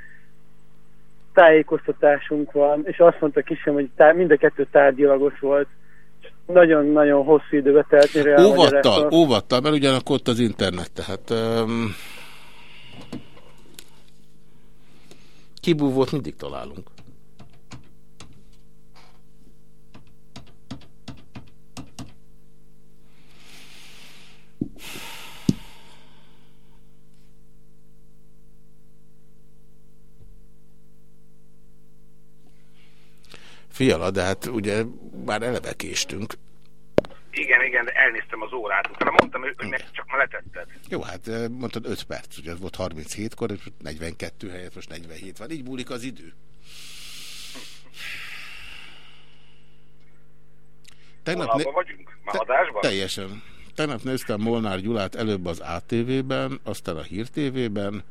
tájékoztatásunk van, és azt mondta kisem, hogy tá- mind a kettő tárgyilagos volt. Nagyon-nagyon hosszú időbe telt, mire Óvattal, óvattal, mert ugyanakkor ott az internet, tehát um, kibúvót mindig találunk. Fiala, de hát ugye már eleve késtünk. Igen, igen, de elnéztem az órát. Utána mondtam, hogy meg csak ma letetted. Jó, hát eh, mondtad 5 perc, ugye volt 37-kor, és 42 helyett most 47 van. Így múlik az idő. Vonalban vagyunk? Már adásban? Teljesen. Tegnap néztem Molnár Gyulát előbb az ATV-ben, aztán a Hír TV-ben,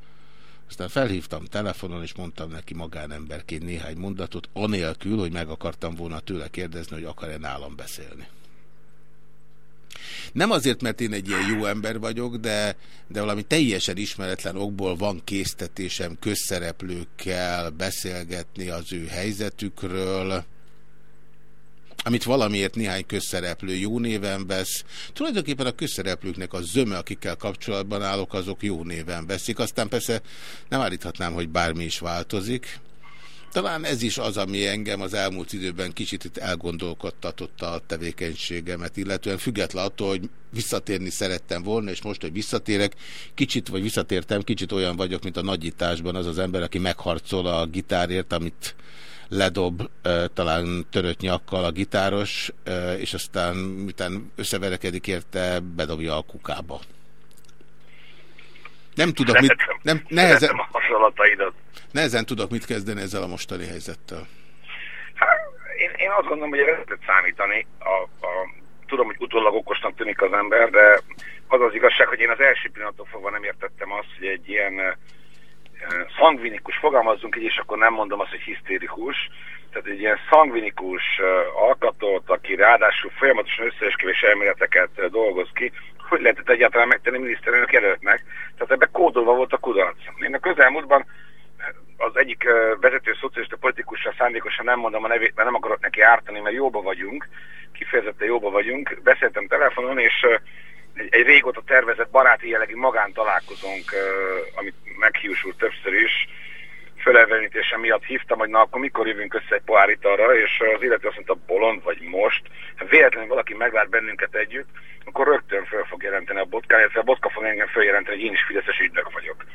aztán felhívtam telefonon, és mondtam neki magánemberként néhány mondatot, anélkül, hogy meg akartam volna tőle kérdezni, hogy akar-e nálam beszélni. Nem azért, mert én egy ilyen jó ember vagyok, de, de valami teljesen ismeretlen okból van késztetésem közszereplőkkel beszélgetni az ő helyzetükről, amit valamiért néhány közszereplő jó néven vesz. Tulajdonképpen a közszereplőknek a zöme, akikkel kapcsolatban állok, azok jó néven veszik. Aztán persze nem állíthatnám, hogy bármi is változik. Talán ez is az, ami engem az elmúlt időben kicsit itt elgondolkodtatott a tevékenységemet, illetően független attól, hogy visszatérni szerettem volna, és most, hogy visszatérek, kicsit, vagy visszatértem, kicsit olyan vagyok, mint a nagyításban az az ember, aki megharcol a gitárért, amit ledob talán törött nyakkal a gitáros, és aztán miután összeverekedik érte, bedobja a kukába. Nem tudok mit... Nem, nehezen, a nehezen tudok mit kezdeni ezzel a mostani helyzettel. Hát, én, én azt gondolom, hogy erre lehet számítani. A, a, tudom, hogy utólag okosnak tűnik az ember, de az az igazság, hogy én az első pillanattól fogva nem értettem azt, hogy egy ilyen szangvinikus, fogalmazzunk így, és akkor nem mondom azt, hogy hisztérikus, tehát egy ilyen szangvinikus alkatot, aki ráadásul folyamatosan összeesküvés elméleteket dolgoz ki, hogy lehetett egyáltalán megtenni miniszterelnök jelöltnek. Tehát ebben kódolva volt a kudarc. Én a közelmúltban az egyik vezető szocialista politikussal szándékosan nem mondom a nevét, mert nem akarok neki ártani, mert jóba vagyunk, kifejezetten jóba vagyunk. Beszéltem telefonon, és egy, régóta tervezett baráti jellegű magántalálkozónk, amit meghiúsult többször is, fölelvenítése miatt hívtam, hogy na akkor mikor jövünk össze egy pohár italra, és az illető azt mondta, bolond vagy most. Ha véletlenül valaki meglát bennünket együtt, akkor rögtön föl fog jelenteni a botkán, illetve a botka fog engem följelenteni, hogy én is fideszes ügynök vagyok.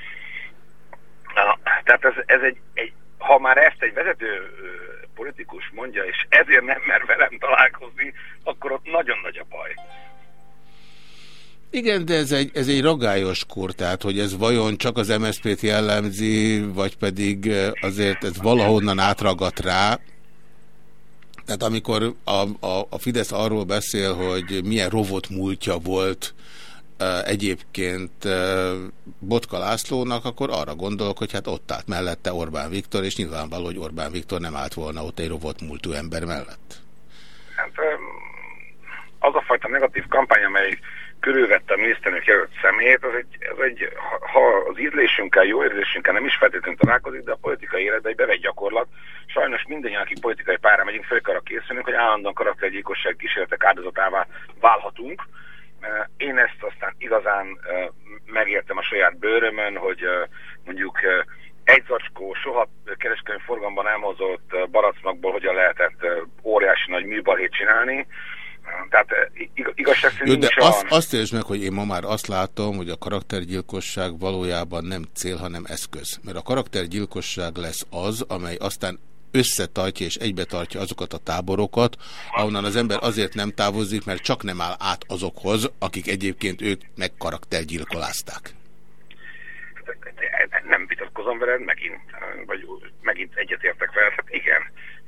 Na, tehát ez, ez egy, egy, ha már ezt egy vezető politikus mondja, és ezért nem mer velem találkozni, akkor ott nagyon nagy a baj. Igen, de ez egy, ez egy ragályos kor, tehát hogy ez vajon csak az MSZP-t jellemzi, vagy pedig azért ez valahonnan átragadt rá. Tehát amikor a, a, a Fidesz arról beszél, hogy milyen rovott múltja volt egyébként Botka Lászlónak, akkor arra gondolok, hogy hát ott állt mellette Orbán Viktor, és nyilvánvaló, hogy Orbán Viktor nem állt volna ott egy rovott múltú ember mellett. Hát az a fajta negatív kampány, amely körülvette a miniszterelnök jelölt személyét, az egy, az egy, ha az ízlésünkkel, jó érzésünkkel nem is feltétlenül találkozik, de a politikai életben egy bevett gyakorlat. Sajnos mindannyian, akik politikai pára megyünk, fel arra készülünk, hogy állandóan karaktergyilkosság kísérletek áldozatává válhatunk. Én ezt aztán igazán megértem a saját bőrömön, hogy mondjuk egy zacskó, soha kereskedelmi forgalomban elmozott baracmakból hogyan lehetett óriási nagy műbalhét csinálni, tehát igazság szerint de azt, azt értsd meg, hogy én ma már azt látom, hogy a karaktergyilkosság valójában nem cél, hanem eszköz. Mert a karaktergyilkosság lesz az, amely aztán összetartja és egybetartja azokat a táborokat, ahonnan az ember azért nem távozik, mert csak nem áll át azokhoz, akik egyébként őt megkaraktergyilkolázták. Nem vitatkozom veled, megint, vagy megint egyetértek veled, hát igen.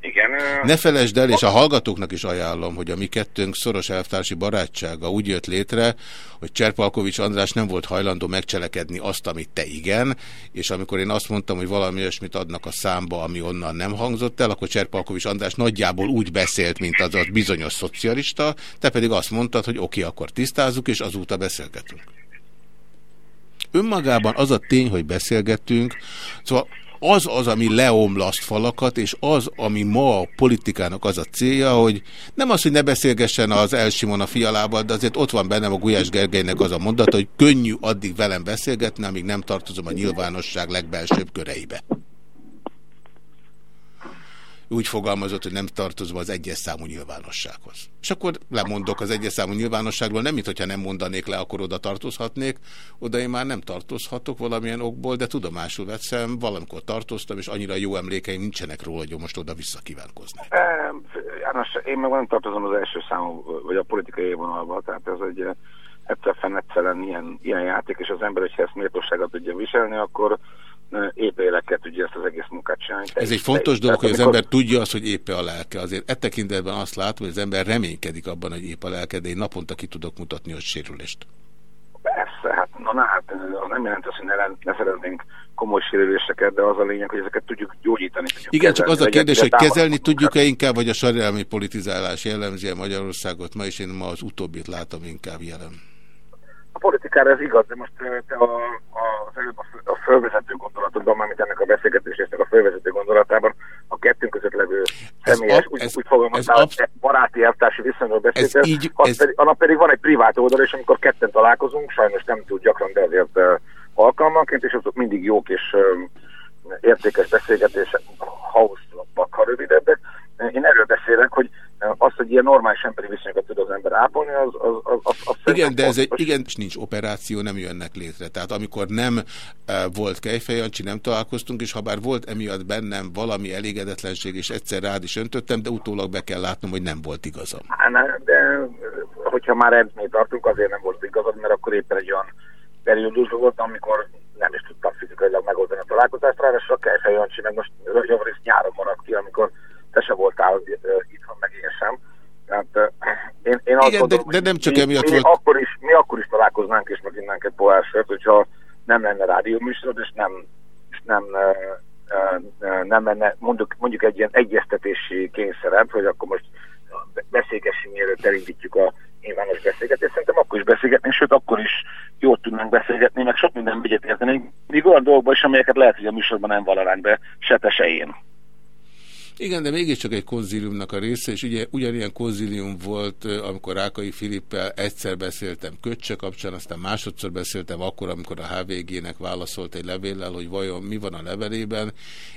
Igen. Ne felejtsd el, és a hallgatóknak is ajánlom, hogy a mi kettőnk szoros elvtársi barátsága úgy jött létre, hogy Cserpalkovics András nem volt hajlandó megcselekedni azt, amit te igen, és amikor én azt mondtam, hogy valami olyasmit adnak a számba, ami onnan nem hangzott el, akkor Cserpalkovics András nagyjából úgy beszélt, mint az a bizonyos szocialista, te pedig azt mondtad, hogy oké, akkor tisztázzuk, és azóta beszélgetünk. Önmagában az a tény, hogy beszélgettünk, szóval az az, ami leomlaszt falakat, és az, ami ma a politikának az a célja, hogy nem az, hogy ne beszélgessen az Elsimon a fialával, de azért ott van bennem a Gulyás Gergelynek az a mondat, hogy könnyű addig velem beszélgetni, amíg nem tartozom a nyilvánosság legbelsőbb köreibe úgy fogalmazott, hogy nem tartozom az egyes számú nyilvánossághoz. És akkor lemondok az egyes számú nyilvánosságról, nem mint hogyha nem mondanék le, akkor oda tartozhatnék, oda én már nem tartozhatok valamilyen okból, de tudomásul veszem, valamikor tartoztam, és annyira jó emlékeim nincsenek róla, hogy most oda vissza kívánkozni. János, én meg nem tartozom az első számú, vagy a politikai élvonalba, tehát ez egy eh, egyszer fenn egyszerűen ilyen, ilyen játék, és az ember, hogyha ezt méltóságot tudja viselni, akkor eh, épp éleket tudja ezt az egész munkát csinálni. Ez egy fontos dolog, hogy az ember tudja azt, hogy éppe a lelke. Azért e tekintetben azt látom, hogy az ember reménykedik abban, hogy épp a lelke, de én naponta ki tudok mutatni a sérülést. Persze, hát, na, na hát az nem jelenti azt, hogy ne, ne szeretnénk komoly sérüléseket, de az a lényeg, hogy ezeket tudjuk gyógyítani. Tudjuk Igen, csak az a kezelni, kérdés, hogy kezelni tudjuk-e inkább, vagy a sarelmi politizálás jellemzi -e Magyarországot ma, és én ma az utóbbit látom inkább jelen. A politikára ez igaz, de most te a, a, az előbb a, a fölvezető gondolatodban, mármint ennek a beszélgetés résznek a fölvezető gondolatában, a kettőnk között levő személyes, ab- úgy, ez- úgy fogalmaztál, ez ez baráti elvtársi viszonyról beszéltél, így- az ez- pedig, annak pedig van egy privát oldal, és amikor ketten találkozunk, sajnos nem túl gyakran, de azért alkalmanként, és azok mindig jók és értékes beszélgetések, ha hosszabbak, ha rövidebbek. Én erről beszélek, hogy az, hogy ilyen normális emberi viszonyokat tud az ember ápolni, az, az, az, az, az Igen, de ez egy, igen, és nincs operáció, nem jönnek létre. Tehát amikor nem e, volt Kejfejancsi, nem találkoztunk, és ha bár volt emiatt bennem valami elégedetlenség, és egyszer rád is öntöttem, de utólag be kell látnom, hogy nem volt igazam. Hát, de hogyha már ennél tartunk, azért nem volt igazad, mert akkor éppen egy olyan periódus volt, amikor nem is tudtam fizikailag megoldani a találkozást, ráadásul a Kejfej Jancsi meg most javarészt nyáron maradt ki, amikor te se voltál itthon, meg én sem. Tehát én, én azt Igen, gondolom, de- de nem csak mi, emiatt mi volt- Akkor is, mi akkor is találkoznánk és meginnánk egy pohár sört, hogyha nem lenne rádióműsorod, és nem, és nem, nem lenne mondjuk, mondjuk egy ilyen egyeztetési kényszered, hogy akkor most beszélgessünk, mielőtt elindítjuk a nyilvános beszélgetést. Szerintem akkor is beszélgetnénk, sőt akkor is jót tudnánk beszélgetni, meg sok minden egyet érteni, még olyan dolgokban is, amelyeket lehet, hogy a műsorban nem valaránk be, se te se én. Igen, de mégiscsak egy konzíliumnak a része, és ugye ugyanilyen konzílium volt, amikor Rákai Filippel egyszer beszéltem Köccse kapcsán, aztán másodszor beszéltem akkor, amikor a HVG-nek válaszolt egy levéllel, hogy vajon mi van a levelében,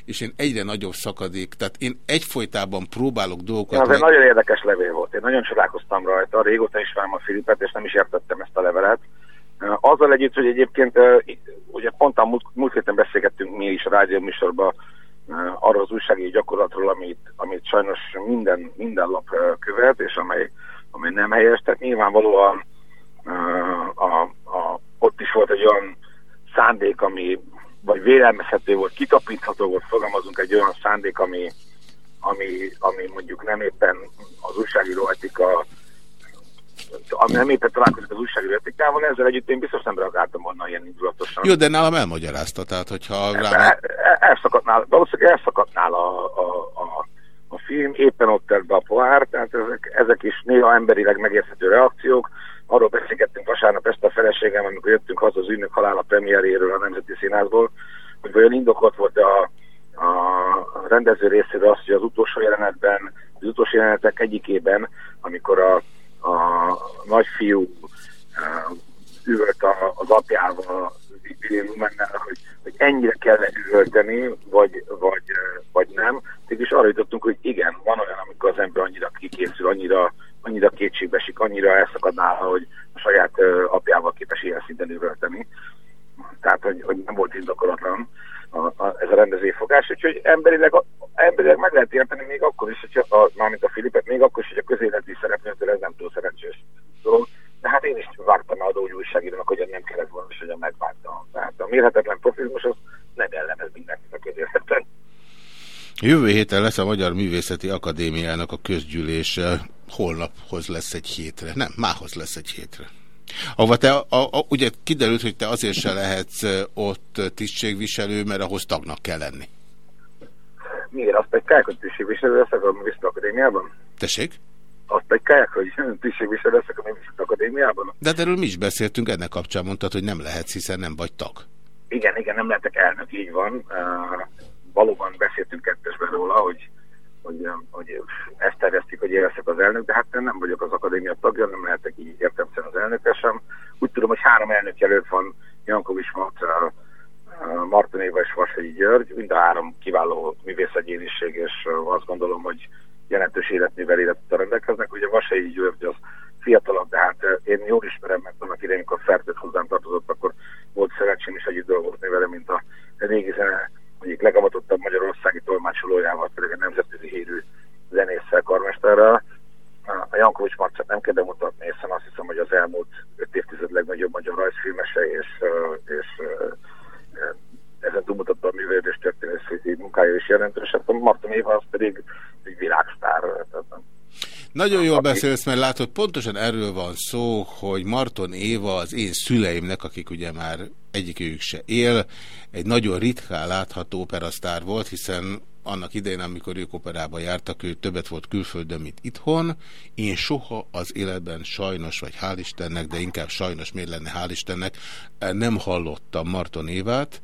és én egyre nagyobb szakadék, tehát én egyfolytában próbálok dolgokat... Az egy nagyon érdekes levél volt. Én nagyon csodálkoztam rajta, régóta ismerem a Filipet, és nem is értettem ezt a levelet. Azzal együtt, hogy egyébként ugye pont a múlt, múlt héten beszélgettünk mi is a rádió műsorban arról az újságírói gyakorlatról, amit, amit sajnos minden, minden lap követ, és amely, amely nem helyes. Tehát nyilvánvalóan uh, a, a, ott is volt egy olyan szándék, ami vagy vélelmezhető volt, kitapintható volt, fogalmazunk egy olyan szándék, ami, ami, ami mondjuk nem éppen az újságíró etika, nem éppen találkozik az újságíró etikával, ezzel együtt én biztos nem reagáltam volna ilyen indulatosan. Jó, de nálam elmagyarázta, tehát hogyha rám... El- el- elszakadnál, valószínűleg elszakadnál a, a, a, a film, éppen ott tett be a pohár, tehát ezek, ezek is néha emberileg megérthető reakciók. Arról beszélgettünk vasárnap ezt a feleségem, amikor jöttünk haza az ünnök halála premierjéről a Nemzeti Színházból, hogy vajon indokolt volt a, a rendező részéről az, hogy az utolsó jelenetben, az utolsó jelenetek egyikében, amikor a, a nagyfiú uh, üvölt az apjával, hogy, hogy ennyire kell üvölteni, vagy, vagy, eh, vagy nem. Mégis arra jutottunk, hogy igen, van olyan, amikor az ember annyira kikészül, annyira, annyira kétségbesik, annyira elszakad hogy a saját uh, apjával képes ilyen szinten üvölteni. Tehát, hogy, hogy nem volt indokolatlan a, a, ez a rendezőfogás, úgyhogy emberileg, emberileg meg lehet érteni még akkor is, hogyha, a, mármint a Filipet, még akkor is, hogy a közéleti szereplőtől ez nem túl szerencsés dolog. De hát én is vártam el úgy újságírónak, hogy nem kellett volna, és hogy megvártam. Tehát a mérhetetlen profizmus az nem jellemez mindenkinek a közéletben. Jövő héten lesz a Magyar Művészeti Akadémiának a közgyűlése, holnaphoz lesz egy hétre. Nem, mához lesz egy hétre. Ahova te, a, a, ugye kiderült, hogy te azért se lehetsz ott tisztségviselő, mert ahhoz tagnak kell lenni. Miért? Azt egy kályakot tisztségviselő leszek a Művészeti Akadémiában? Tessék? Azt egy hogy tisztségviselő leszek a Művészeti Akadémiában? De erről mi is beszéltünk, ennek kapcsán mondtad, hogy nem lehetsz, hiszen nem vagy tag. Igen, igen, nem lehetek elnök, így van. Uh, valóban beszéltünk kettesben róla, hogy, hogy, hogy ezt terveztük, hogy én leszek az elnök, de hát én nem vagyok az akadémia tagja, nem lehetek így értelmesen az elnöke sem. Úgy tudom, hogy három elnök jelölt van, Jankovics Marta, Martin Éva és Vasai György, mind a három kiváló művészegyéniség, és azt gondolom, hogy jelentős életművel életet rendelkeznek. Ugye Vasai György az fiatalabb, de hát én jól ismerem, mert annak idején, amikor Fertőt hozzám tartozott, akkor volt szerencsém is együtt dolgozni vele, mint a régi zene egyik legavatottabb magyarországi tolmácsolójával, pedig a nemzetközi hírű zenésszel, karmesterrel. Jankovics Marcát nem kell bemutatni, hiszen azt hiszem, hogy az elmúlt öt évtized legnagyobb magyar rajzfilmese, és, és ezen túlmutatta a művelődés történészeti munkája is jelentős. Hát a Marton Éva az pedig egy világsztár. Tehát Nagyon jól beszélsz, mert látod, pontosan erről van szó, hogy Marton Éva az én szüleimnek, akik ugye már egyikőjük se él, egy nagyon ritkán látható operasztár volt, hiszen annak idején, amikor ők operába jártak, ő többet volt külföldön, mint itthon. Én soha az életben sajnos, vagy hál' Istennek, de inkább sajnos miért lenne hál' Istennek, nem hallottam Marton Évát.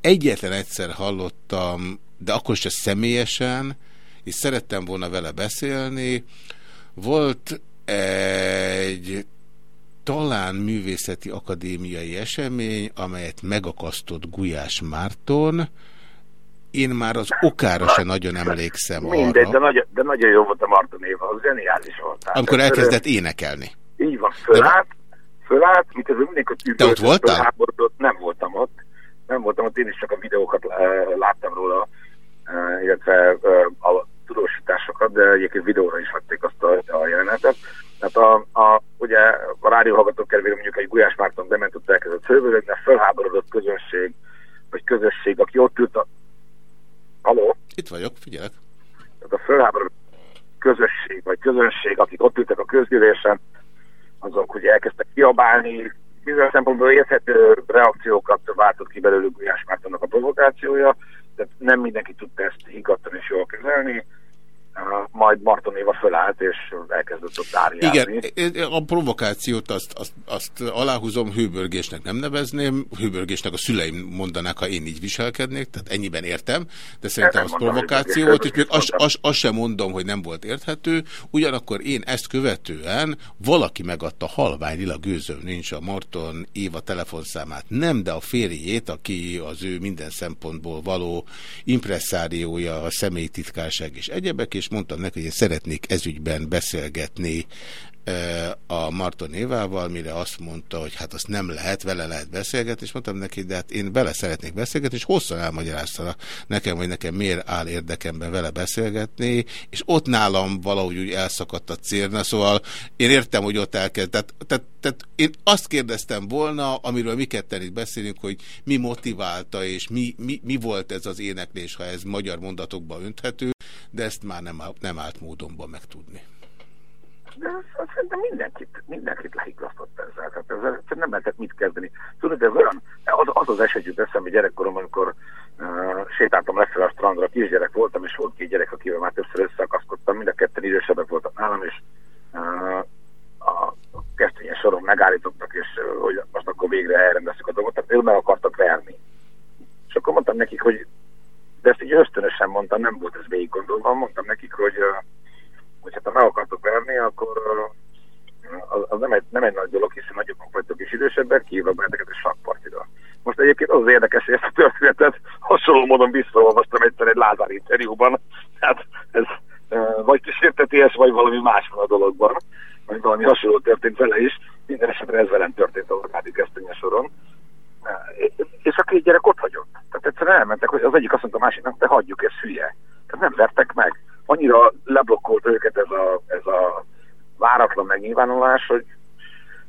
Egyetlen egyszer hallottam, de akkor se személyesen, és szerettem volna vele beszélni. Volt egy talán művészeti akadémiai esemény, amelyet megakasztott Gulyás Márton. Én már az okára se nagyon emlékszem Mindegy, de arra, nagyon, de nagyon jó volt a Marton Éva, az zseniális volt. Tehát amikor ez- elkezdett énekelni. Így van, fölállt, fölállt, mint ez mindenkor Te ott voltál? Nem voltam ott. Nem voltam ott, én is csak a videókat láttam róla, illetve a tudósításokat, de egyébként videóra is vették azt a, a jelenetet. Tehát a, a, ugye a rádióhallgatók kedvére mondjuk egy Gulyás Márton dement ott elkezdett fölvölögni, a fölháborodott közönség, vagy közösség, aki ott ült a... Haló? Itt vagyok, figyelek. Tehát a fölháborodott közösség, vagy közönség, akik ott ültek a közgyűlésen, azok ugye elkezdtek kiabálni, bizonyos szempontból érthető reakciókat váltott ki belőlük Gulyás Mártonnak a provokációja, tehát nem mindenki tudta ezt higgadtan és jól kezelni, majd Marton Éva fölállt, és elkezdett ott árjálni. Igen, a provokációt azt, azt, azt aláhúzom, hőbörgésnek nem nevezném, hőbörgésnek a szüleim mondanák, ha én így viselkednék, tehát ennyiben értem, de szerintem az provokáció volt, és még azt, azt, azt sem mondom, hogy nem volt érthető, ugyanakkor én ezt követően valaki megadta halványilag gőzöm nincs a Marton Éva telefonszámát, nem, de a férjét, aki az ő minden szempontból való impresszáriója, a személytitkárság és egyebek, és mondtam neki, hogy én szeretnék ezügyben beszélgetni a Marton Évával, mire azt mondta, hogy hát azt nem lehet, vele lehet beszélgetni, és mondtam neki, de hát én vele szeretnék beszélgetni, és hosszan elmagyarázta nekem, hogy nekem miért áll érdekemben vele beszélgetni, és ott nálam valahogy úgy elszakadt a cérna, szóval én értem, hogy ott elkezd. Tehát, tehát, tehát én azt kérdeztem volna, amiről mi ketten itt beszélünk, hogy mi motiválta, és mi, mi, mi volt ez az éneklés, ha ez magyar mondatokba önthető, de ezt már nem, nem állt módonban megtudni. De szerintem mindenkit, mindenkit lehiglasztott ezzel. Tehát ezzel nem lehetett mit kezdeni. Tudod, ez olyan, az az, az eset jut eszembe gyerekkorom, amikor uh, sétáltam lefelé a strandra, kisgyerek voltam, és volt két gyerek, akivel már többször összeakaszkodtam, mind a ketten idősebbek voltak nálam, és uh, a kesztényes soron megállítottak, és uh, hogy most akkor végre elrendezzük a dolgot, tehát ők meg akartak verni. És akkor mondtam nekik, hogy de ezt így ösztönösen mondtam, nem volt ez végig gondolva, mondtam nekik, hogy hogy hát ha meg akartok verni, akkor az, nem, egy, nem egy nagy dolog, hiszen nagyobbak vagytok és idősebbek, kívülök benneteket egy sakpartira. Most egyébként az az érdekes, hogy ezt a történetet hasonló módon visszaolvastam egyszer egy Lázár interjúban. Hát ez vagy kísérteties, vagy valami más van a dologban, vagy valami hasonló történt vele is. Minden esetre ez velem történt a Orgádi Keszténye soron. És a két gyerek ott hagyott. Tehát egyszerűen elmentek, hogy az egyik azt mondta a másiknak, te hagyjuk, ez hülye. Tehát nem vertek meg. Annyira leblokkolt őket ez a, ez a váratlan megnyilvánulás, hogy,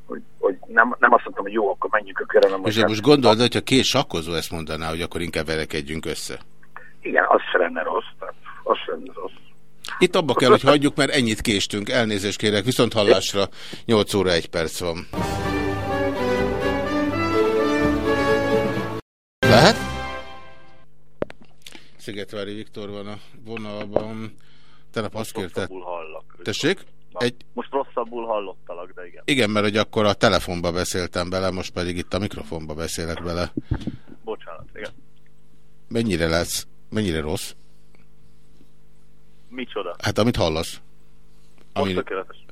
hogy, hogy nem, nem azt mondtam, hogy jó, akkor menjünk a körön. És de most gondold, hogyha két sakkozó ezt mondaná, hogy akkor inkább verekedjünk össze. Igen, az se lenne rossz. Tehát az se lenne rossz. Itt abba kell, hogy hagyjuk, mert ennyit késtünk. Elnézést kérek, viszont hallásra 8 óra 1 perc van. Lehet? Szigetvári Viktor van a vonalban. Tegnap azt kérte... Hallak. Tessék? Egy... Most rosszabbul hallottalak, de igen. Igen, mert hogy akkor a telefonba beszéltem bele, most pedig itt a mikrofonba beszélek bele. Bocsánat, igen. Mennyire lesz? Mennyire rossz? Micsoda? Hát amit hallasz. Most Ami, tökéletes.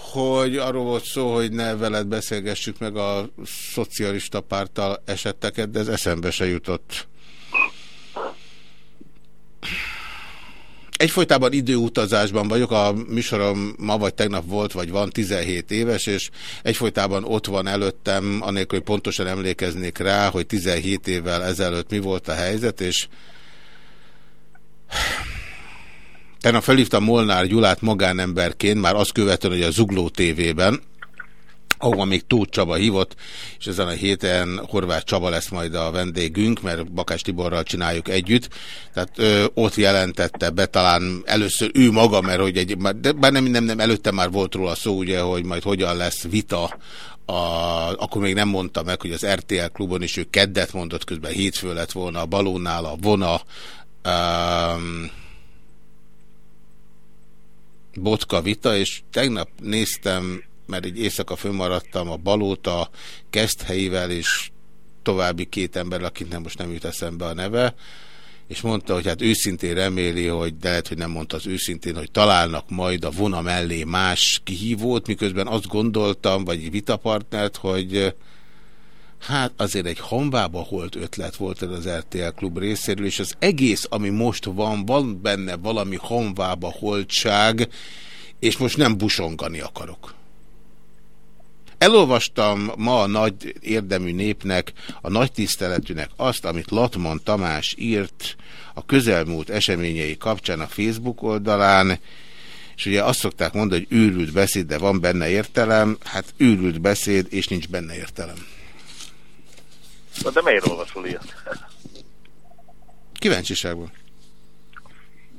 Hogy arról volt szó, hogy ne veled beszélgessük meg a szocialista párttal esetteket, de ez eszembe se jutott. Egyfolytában időutazásban vagyok, a műsorom ma vagy tegnap volt, vagy van 17 éves, és egyfolytában ott van előttem, anélkül, hogy pontosan emlékeznék rá, hogy 17 évvel ezelőtt mi volt a helyzet, és Tegnap felhívtam Molnár Gyulát magánemberként, már azt követően, hogy a Zugló TV-ben, ahova még Tóth Csaba hívott, és ezen a héten Horváth Csaba lesz majd a vendégünk, mert Bakás Tiborral csináljuk együtt. Tehát ö, ott jelentette be talán először ő maga, mert hogy egy, de bár nem, nem, nem, előtte már volt róla szó, ugye, hogy majd hogyan lesz vita a, akkor még nem mondta meg, hogy az RTL klubon is ő keddet mondott, közben hétfő lett volna a balónál, a vona, um, botka vita, és tegnap néztem, mert egy éjszaka fönnmaradtam a Balóta Keszthelyivel, és további két ember, akit nem most nem jut eszembe a neve, és mondta, hogy hát őszintén reméli, hogy de lehet, hogy nem mondta az őszintén, hogy találnak majd a vona mellé más kihívót, miközben azt gondoltam, vagy vitapartnert, hogy hát azért egy hanvába holt ötlet volt ez az RTL klub részéről, és az egész, ami most van, van benne valami hanvába holtság, és most nem busongani akarok. Elolvastam ma a nagy érdemű népnek, a nagy tiszteletűnek azt, amit Latman Tamás írt a közelmúlt eseményei kapcsán a Facebook oldalán, és ugye azt szokták mondani, hogy őrült beszéd, de van benne értelem, hát őrült beszéd, és nincs benne értelem. Na de miért olvasol ilyet? Kíváncsiságból.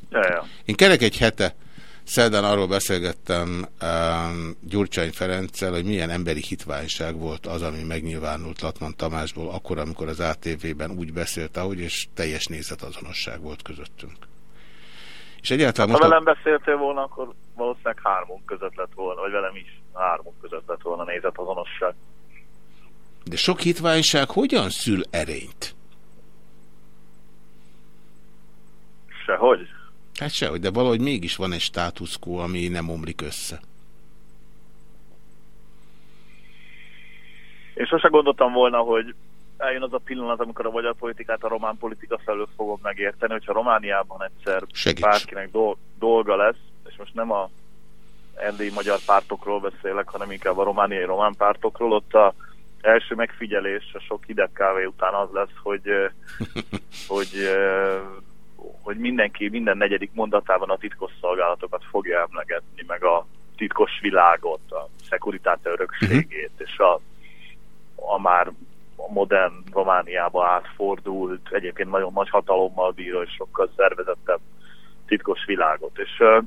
Ja, ja. Én kerek egy hete Szerdán arról beszélgettem um, Gyurcsány Ferenccel, hogy milyen emberi hitványság volt az, ami megnyilvánult Latman Tamásból akkor, amikor az ATV-ben úgy beszélt, ahogy, és teljes nézetazonosság volt közöttünk. És egyáltalán Ha most... velem beszéltél volna, akkor valószínűleg hármunk között lett volna, vagy velem is hármunk között lett volna nézetazonosság. De sok hitványság hogyan szül erényt? Sehogy. Hát sehogy, de valahogy mégis van egy status quo, ami nem omlik össze. Én sose gondoltam volna, hogy eljön az a pillanat, amikor a magyar politikát a román politika felől fogom megérteni, hogyha Romániában egyszer Segíts. bárkinek do dolga lesz, és most nem a erdélyi magyar pártokról beszélek, hanem inkább a romániai román pártokról, ott a első megfigyelés a sok hideg kávé után az lesz, hogy, hogy, hogy mindenki minden negyedik mondatában a titkos szolgálatokat fogja emlegetni, meg a titkos világot, a szekuritáte örökségét, és a, a már a modern Romániába átfordult, egyébként nagyon nagy hatalommal bíró és sokkal szervezettebb titkos világot. És uh,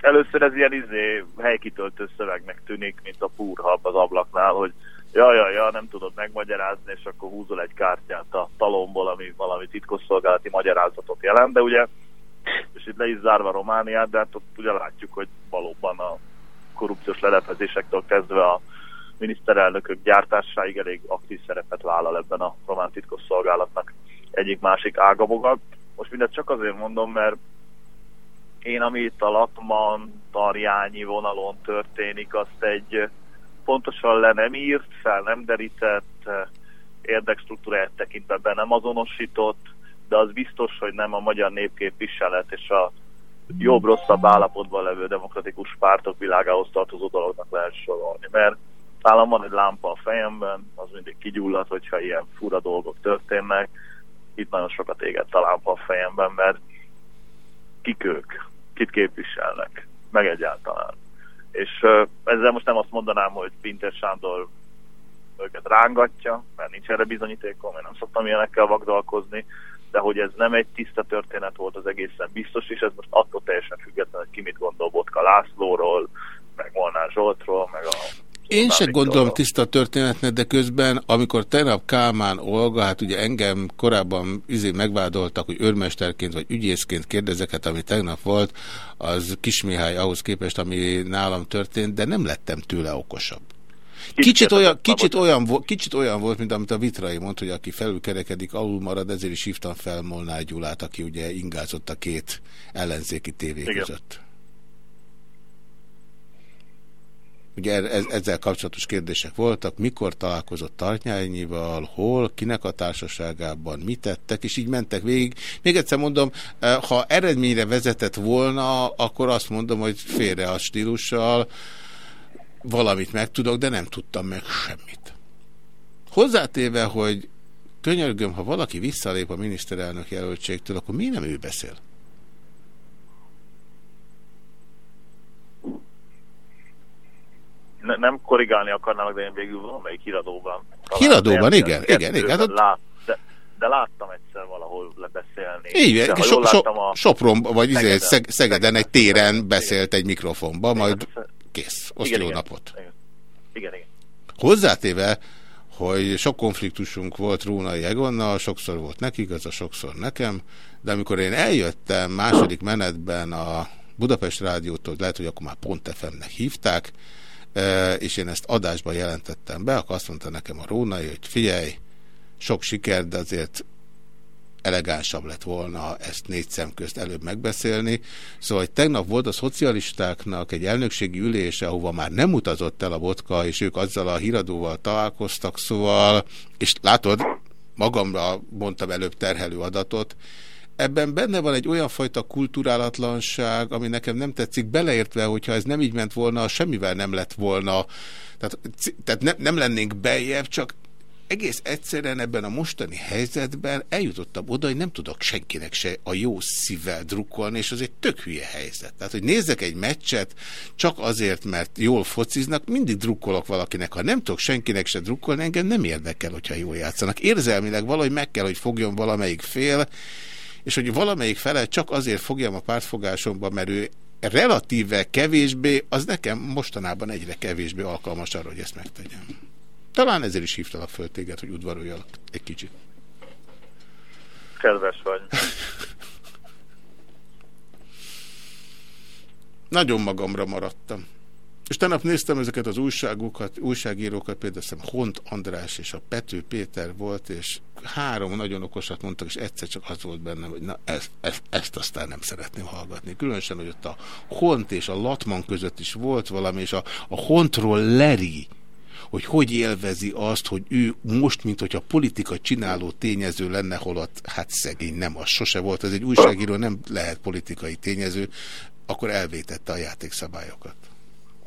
először ez ilyen izé, helykitöltő szövegnek tűnik, mint a púrhab az ablaknál, hogy ja, ja, ja, nem tudod megmagyarázni, és akkor húzol egy kártyát a talomból, ami valami titkosszolgálati magyarázatot jelent, de ugye, és itt le is zárva Romániát, de hát ott ugye látjuk, hogy valóban a korrupciós leleplezésektől kezdve a miniszterelnökök gyártásáig elég aktív szerepet vállal ebben a román titkosszolgálatnak egyik másik ágabogat. Most mindezt csak azért mondom, mert én, ami itt a Latman, Tarjányi vonalon történik, azt egy pontosan le nem írt, fel nem derített, érdekstruktúráját tekintve be nem azonosított, de az biztos, hogy nem a magyar népképviselet és a jobb-rosszabb állapotban levő demokratikus pártok világához tartozó dolognak lehet sorolni. Mert nálam van egy lámpa a fejemben, az mindig kigyullad, hogyha ilyen fura dolgok történnek. Itt nagyon sokat égett a lámpa a fejemben, mert kik ők, kit képviselnek, meg egyáltalán. És ezzel most nem azt mondanám, hogy Pinter Sándor őket rángatja, mert nincs erre bizonyítékom, én nem szoktam ilyenekkel vagdalkozni, de hogy ez nem egy tiszta történet volt az egészen biztos, és ez most attól teljesen független, hogy ki mit gondol Botka Lászlóról, meg Molnár Zsoltról, meg a Én se gondolom tiszta történetnek, de közben, amikor tegnap Kálmán Olga, hát ugye engem korábban izé megvádoltak, hogy őrmesterként vagy ügyészként kérdezek, hát ami tegnap volt, az Kismihály ahhoz képest, ami nálam történt, de nem lettem tőle okosabb. Kicsit olyan, kicsit, olyan, kicsit olyan volt, mint amit a Vitrai mondta, hogy aki felülkerekedik, alul marad, ezért is hívtam fel Molnár Gyulát, aki ugye ingázott a két ellenzéki tévé Igen. között. Ugye e- ez, ezzel kapcsolatos kérdések voltak, mikor találkozott Tartnyányival, hol, kinek a társaságában, mit tettek, és így mentek végig. Még egyszer mondom, eh, ha eredményre vezetett volna, akkor azt mondom, hogy félre a stílussal, valamit megtudok, de nem tudtam meg semmit. Hozzátéve, hogy könyörgöm, ha valaki visszalép a miniszterelnök jelöltségtől, akkor miért nem ő beszél? Ne, nem korrigálni akarnának, de én végül valamelyik híradóban. Híradóban, igen, igen, igen, hát Lát, de, de láttam egyszer valahol lebeszélni. Így, De so, so, a- Sopron, vagy izé, Szegeden. Szeg, Szegeden egy téren beszélt egy mikrofonba, majd kész. Azt Igen, jó igen. napot. Igen, igen. igen. Hozzátéve, hogy sok konfliktusunk volt Rónai Egonnal, sokszor volt neki igaza, sokszor nekem, de amikor én eljöttem második menetben a Budapest Rádiótól, lehet, hogy akkor már Pont FM-nek hívták, és én ezt adásban jelentettem be, akkor azt mondta nekem a Rónai, hogy figyelj, sok siker, de azért elegánsabb lett volna ezt négy szem közt előbb megbeszélni. Szóval, hogy tegnap volt a szocialistáknak egy elnökségi ülése, ahova már nem utazott el a botka, és ők azzal a híradóval találkoztak, szóval, és látod, magamra mondtam előbb terhelő adatot, ebben benne van egy olyan fajta kulturálatlanság, ami nekem nem tetszik, beleértve, hogyha ez nem így ment volna, semmivel nem lett volna, tehát, tehát ne, nem lennénk beljebb, csak egész egyszerűen ebben a mostani helyzetben eljutottam oda, hogy nem tudok senkinek se a jó szívvel drukkolni, és az egy tök hülye helyzet. Tehát, hogy nézzek egy meccset csak azért, mert jól fociznak, mindig drukkolok valakinek. Ha nem tudok senkinek se drukkolni, engem nem érdekel, hogyha jól játszanak. Érzelmileg valahogy meg kell, hogy fogjon valamelyik fél, és hogy valamelyik fele csak azért fogjam a pártfogásomba, mert ő relatíve kevésbé, az nekem mostanában egyre kevésbé alkalmas arra, hogy ezt megtegyem. Talán ezért is hívtalak föl téged, hogy udvaroljalak egy kicsit. Kedves vagy. Nagyon magamra maradtam. És tegnap néztem ezeket az újságokat, újságírókat, például Hont András és a Pető Péter volt, és három nagyon okosat mondtak, és egyszer csak az volt bennem, hogy na ezt, ezt, ezt aztán nem szeretném hallgatni. Különösen, hogy ott a Hont és a Latman között is volt valami, és a, a Hontról Leri, hogy hogy élvezi azt, hogy ő most, mint hogyha politika csináló tényező lenne, holott hát szegény nem az sose volt, ez egy újságíró nem lehet politikai tényező, akkor elvétette a játékszabályokat.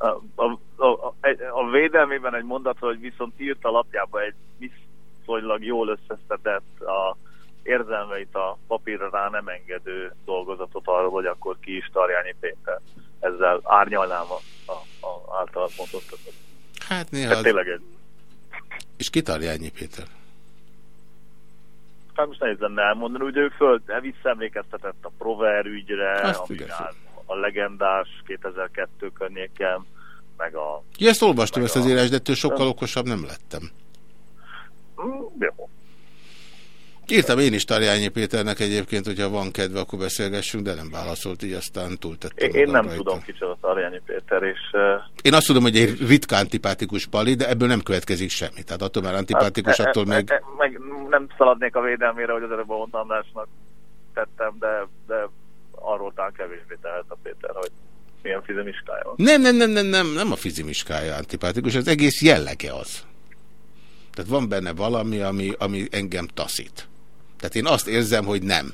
A, a, a, a, védelmében egy mondatra, hogy viszont írt a lapjába egy viszonylag jól összeszedett a érzelmeit a papírra rá nem engedő dolgozatot arról, hogy akkor ki is Tarjányi Péter. Ezzel árnyalnám a, a, a általad mondottakat. Hát néha... Hát tényleg egy, És kitarjányi Péter? hát most nehéz lenne elmondani, ugye ő föl visszaemlékeztetett a Prover ügyre, Azt ami a legendás 2002 környéken, meg a... Ja, ezt olvastam, ezt az írás, de ettől sokkal okosabb nem lettem. Mm, Jó. Írtam én is Tarjányi Péternek egyébként, hogyha van kedve, akkor beszélgessünk, de nem válaszolt, így aztán túltettem. Én, nem rajta. tudom kicsoda Tarjányi Péter, és Én azt tudom, hogy egy ritka antipátikus pali, de ebből nem következik semmi. Tehát attól már antipátikus, Hát, attól e, meg... e, e, meg nem szaladnék a védelmére, hogy az előbb a tettem, de, de arról talán kevésbé tehet a Péter, hogy milyen fizemiskája van. Nem, nem, nem, nem, nem, nem a fizimiskája antipátikus, az egész jellege az. Tehát van benne valami, ami, ami engem taszít. Tehát én azt érzem, hogy nem.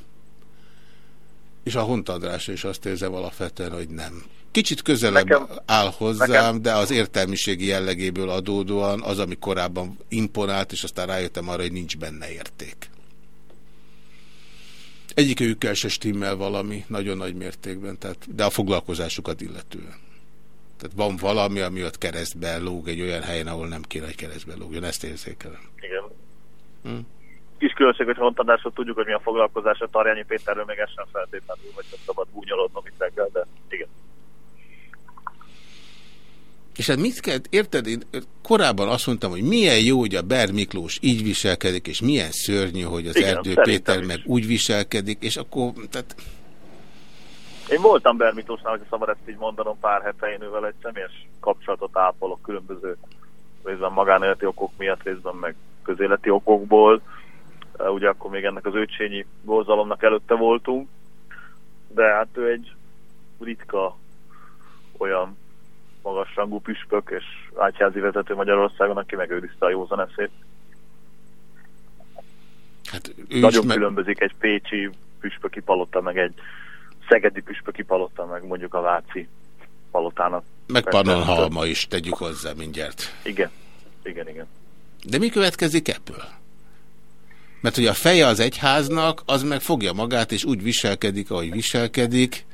És a Hont Andrásra is azt érzem alapvetően, hogy nem. Kicsit közelebb Nekem- áll hozzám, nekem- de az értelmiségi jellegéből adódóan az, ami korábban imponált, és aztán rájöttem arra, hogy nincs benne érték. Egyikőjükkel se stimmel valami nagyon nagy mértékben, tehát, de a foglalkozásukat illetően. Tehát van valami, ami ott keresztbe lóg egy olyan helyen, ahol nem kéne, hogy keresztbe lógjon. Ezt érzékelem. Igen. Hm. Kis különbség, hogy Hont Andrásról tudjuk, hogy mi a foglalkozása, Tarjányi Péterről még ez sem feltétlenül, vagy csak szabad búnyolodnom itt reggel, de igen. És hát mit kell, érted, én korábban azt mondtam, hogy milyen jó, hogy a Ber Miklós így viselkedik, és milyen szörnyű, hogy az Igen, Erdő Péter is. meg úgy viselkedik, és akkor, tehát Én voltam Bermitósnál, hogy szabad ezt így mondanom, pár hete én ővel egy személyes kapcsolatot ápolok különböző részben magánéleti okok miatt, részben meg közéleti okokból. Ugye akkor még ennek az őcsényi borzalomnak előtte voltunk, de hát ő egy ritka olyan magasrangú püspök és ágyházi vezető Magyarországon, aki megőrizte a józan eszét. Hát ő Nagyon meg- különbözik egy pécsi püspöki palota, meg egy szegedi püspöki palota, meg mondjuk a váci palotának. meg Pannonhalma is, tegyük hozzá mindjárt. Igen, igen, igen. De mi következik ebből? Mert hogy a feje az egyháznak, az meg fogja magát, és úgy viselkedik, ahogy viselkedik.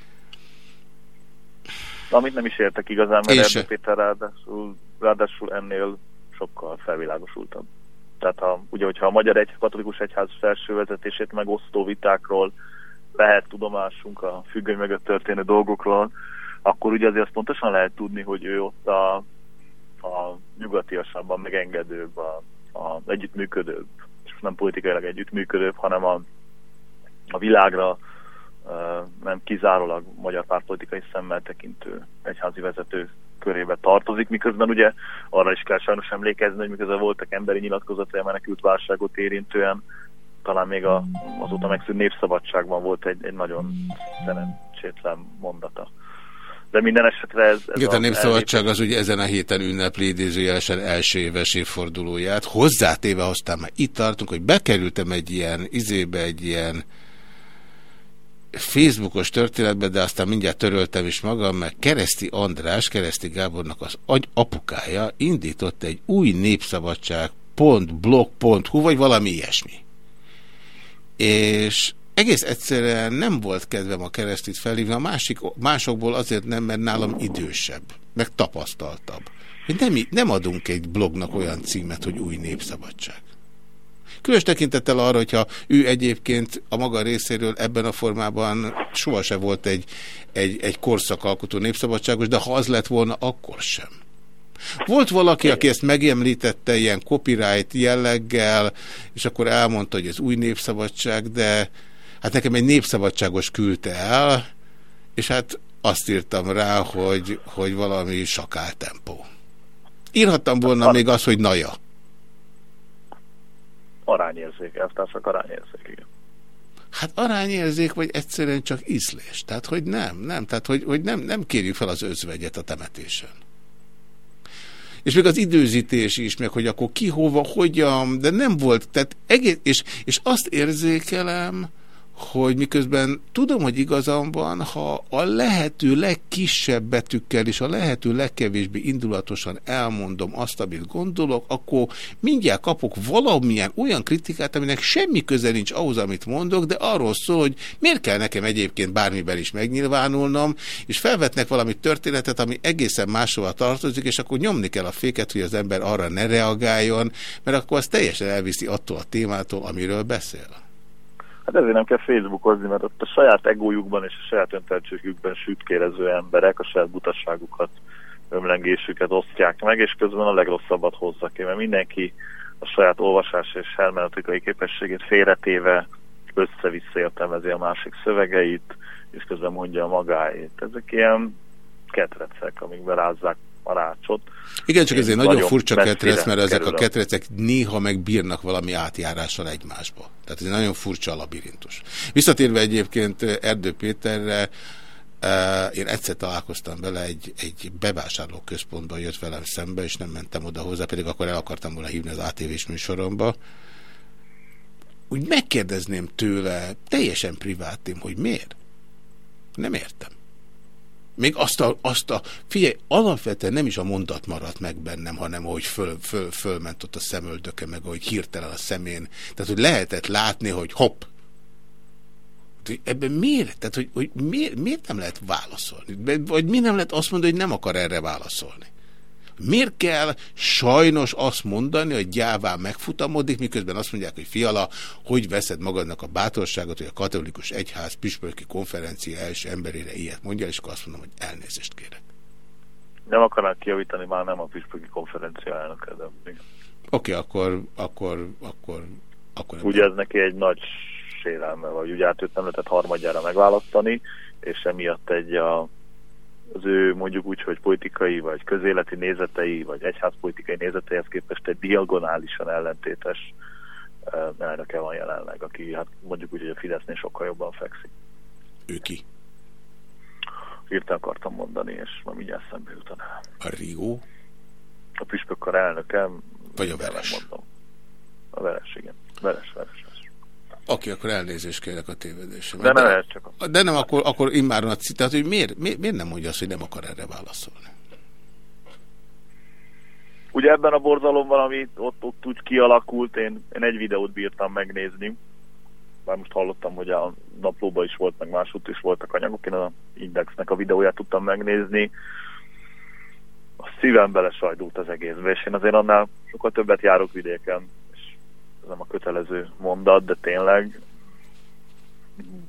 Amit nem is értek igazán, mert se. Erdő Péter ráadásul ráadásul ennél sokkal felvilágosultabb. Tehát ha, ugye, hogyha a Magyar egy, Katolikus Egyház felső vezetését megosztó vitákról lehet tudomásunk a függöny mögött történő dolgokról, akkor ugye azért azt pontosan lehet tudni, hogy ő ott a, a nyugatiasabban megengedőbb, a, a együttműködőbb, és nem politikailag együttműködőbb, hanem a, a világra nem kizárólag magyar pártpolitikai szemmel tekintő egyházi vezető körébe tartozik, miközben ugye arra is kell sajnos emlékezni, hogy miközben voltak emberi nyilatkozatai a menekült válságot érintően, talán még a, azóta megszűnt népszabadságban volt egy, egy nagyon szerencsétlen mondata. De minden esetre ez... ez Igen, a, a Népszabadság az ugye ezen a héten ünnepli idézőjelesen első éves évfordulóját. Hozzátéve aztán már itt tartunk, hogy bekerültem egy ilyen izébe, egy ilyen Facebookos történetbe, de aztán mindjárt töröltem is magam, mert Kereszti András, Kereszti Gábornak az agy apukája indított egy új népszabadság.blog.hu, vagy valami ilyesmi. És egész egyszerűen nem volt kedvem a keresztit felhívni, a másik, másokból azért nem, mert nálam idősebb, meg tapasztaltabb. Nem, nem adunk egy blognak olyan címet, hogy új népszabadság. Különös tekintettel arra, hogyha ő egyébként a maga részéről ebben a formában sohasem volt egy, egy, egy korszakalkotó népszabadságos, de ha az lett volna, akkor sem. Volt valaki, aki ezt megemlítette ilyen copyright jelleggel, és akkor elmondta, hogy ez új népszabadság, de hát nekem egy népszabadságos küldte el, és hát azt írtam rá, hogy, hogy valami sakáltempó. Írhattam volna még azt, hogy naja arányérzék, elvtársak arányérzék, igen. Hát arányérzék, vagy egyszerűen csak ízlés. Tehát, hogy nem, nem. Tehát, hogy, hogy nem, nem kérjük fel az özvegyet a temetésen. És még az időzítés is, meg hogy akkor ki, hova, hogyan, de nem volt. Tehát egész, és, és azt érzékelem, hogy miközben tudom, hogy igazam van, ha a lehető legkisebb betűkkel és a lehető legkevésbé indulatosan elmondom azt, amit gondolok, akkor mindjárt kapok valamilyen olyan kritikát, aminek semmi köze nincs ahhoz, amit mondok, de arról szól, hogy miért kell nekem egyébként bármiben is megnyilvánulnom, és felvetnek valami történetet, ami egészen máshova tartozik, és akkor nyomni kell a féket, hogy az ember arra ne reagáljon, mert akkor az teljesen elviszi attól a témától, amiről beszél. Hát ezért nem kell Facebookozni, mert ott a saját egójukban és a saját önteltségükben sütkérező emberek a saját butasságukat, ömlengésüket osztják meg, és közben a legrosszabbat hozzak ki, mert mindenki a saját olvasás és hermeneutikai képességét félretéve össze-vissza értelmezi a másik szövegeit, és közben mondja a magáét. Ezek ilyen ketrecek, amikben rázzák a rácsot. Igen, csak ezért nagyon, furcsa ketrec, mert ezek a ketrecek néha megbírnak valami átjárással egymásba. Tehát ez egy nagyon furcsa a labirintus. Visszatérve egyébként Erdő Péterre, Uh, én egyszer találkoztam vele, egy, egy bevásárló központban jött velem szembe, és nem mentem oda hozzá, pedig akkor el akartam volna hívni az ATV-s műsoromba. Úgy megkérdezném tőle, teljesen privátém, hogy miért? Nem értem. Még azt a, azt a, figyelj, alapvetően nem is a mondat maradt meg bennem, hanem hogy föl, föl, fölment ott a szemöldöke, meg hogy hirtelen a szemén. Tehát, hogy lehetett látni, hogy hopp. Ebben miért? Tehát, hogy, hogy miért, miért nem lehet válaszolni? Vagy mi nem lehet azt mondani, hogy nem akar erre válaszolni? Miért kell sajnos azt mondani, hogy gyáván megfutamodik, miközben azt mondják, hogy fiala, hogy veszed magadnak a bátorságot, hogy a katolikus egyház püspöki konferencia első emberére ilyet mondja, és akkor azt mondom, hogy elnézést kérek. Nem akarnak kijavítani, már nem a püspöki konferencia elnöke, de Oké, okay, akkor, akkor, akkor, akkor... Ugye ez neki egy nagy sérelme, vagy ugye át őt nem lehetett harmadjára megválasztani, és emiatt egy a az ő mondjuk úgy, hogy politikai vagy közéleti nézetei, vagy egyházpolitikai nézeteihez képest egy diagonálisan ellentétes elnöke van jelenleg, aki hát mondjuk úgy, hogy a Fidesznél sokkal jobban fekszik. Ő ki? Írta akartam mondani, és ma mindjárt szembe jutanám. A Rio? A püspökkar elnöke. Vagy a Veres? Mondom. A Veres, igen. Veres, Veres. Oké, akkor elnézést kérek a tévedésem. De, nem, de, csak a... de nem, akkor, akkor immáron a tehát, hogy miért, miért, miért nem mondja azt, hogy nem akar erre válaszolni? Ugye ebben a borzalomban, ami ott, ott úgy kialakult, én, én egy videót bírtam megnézni, már most hallottam, hogy a naplóban is volt, meg másút is voltak anyagok, én az Indexnek a videóját tudtam megnézni. a szívem belesajdult az egészbe, és én azért annál sokkal többet járok vidéken, nem a kötelező mondat, de tényleg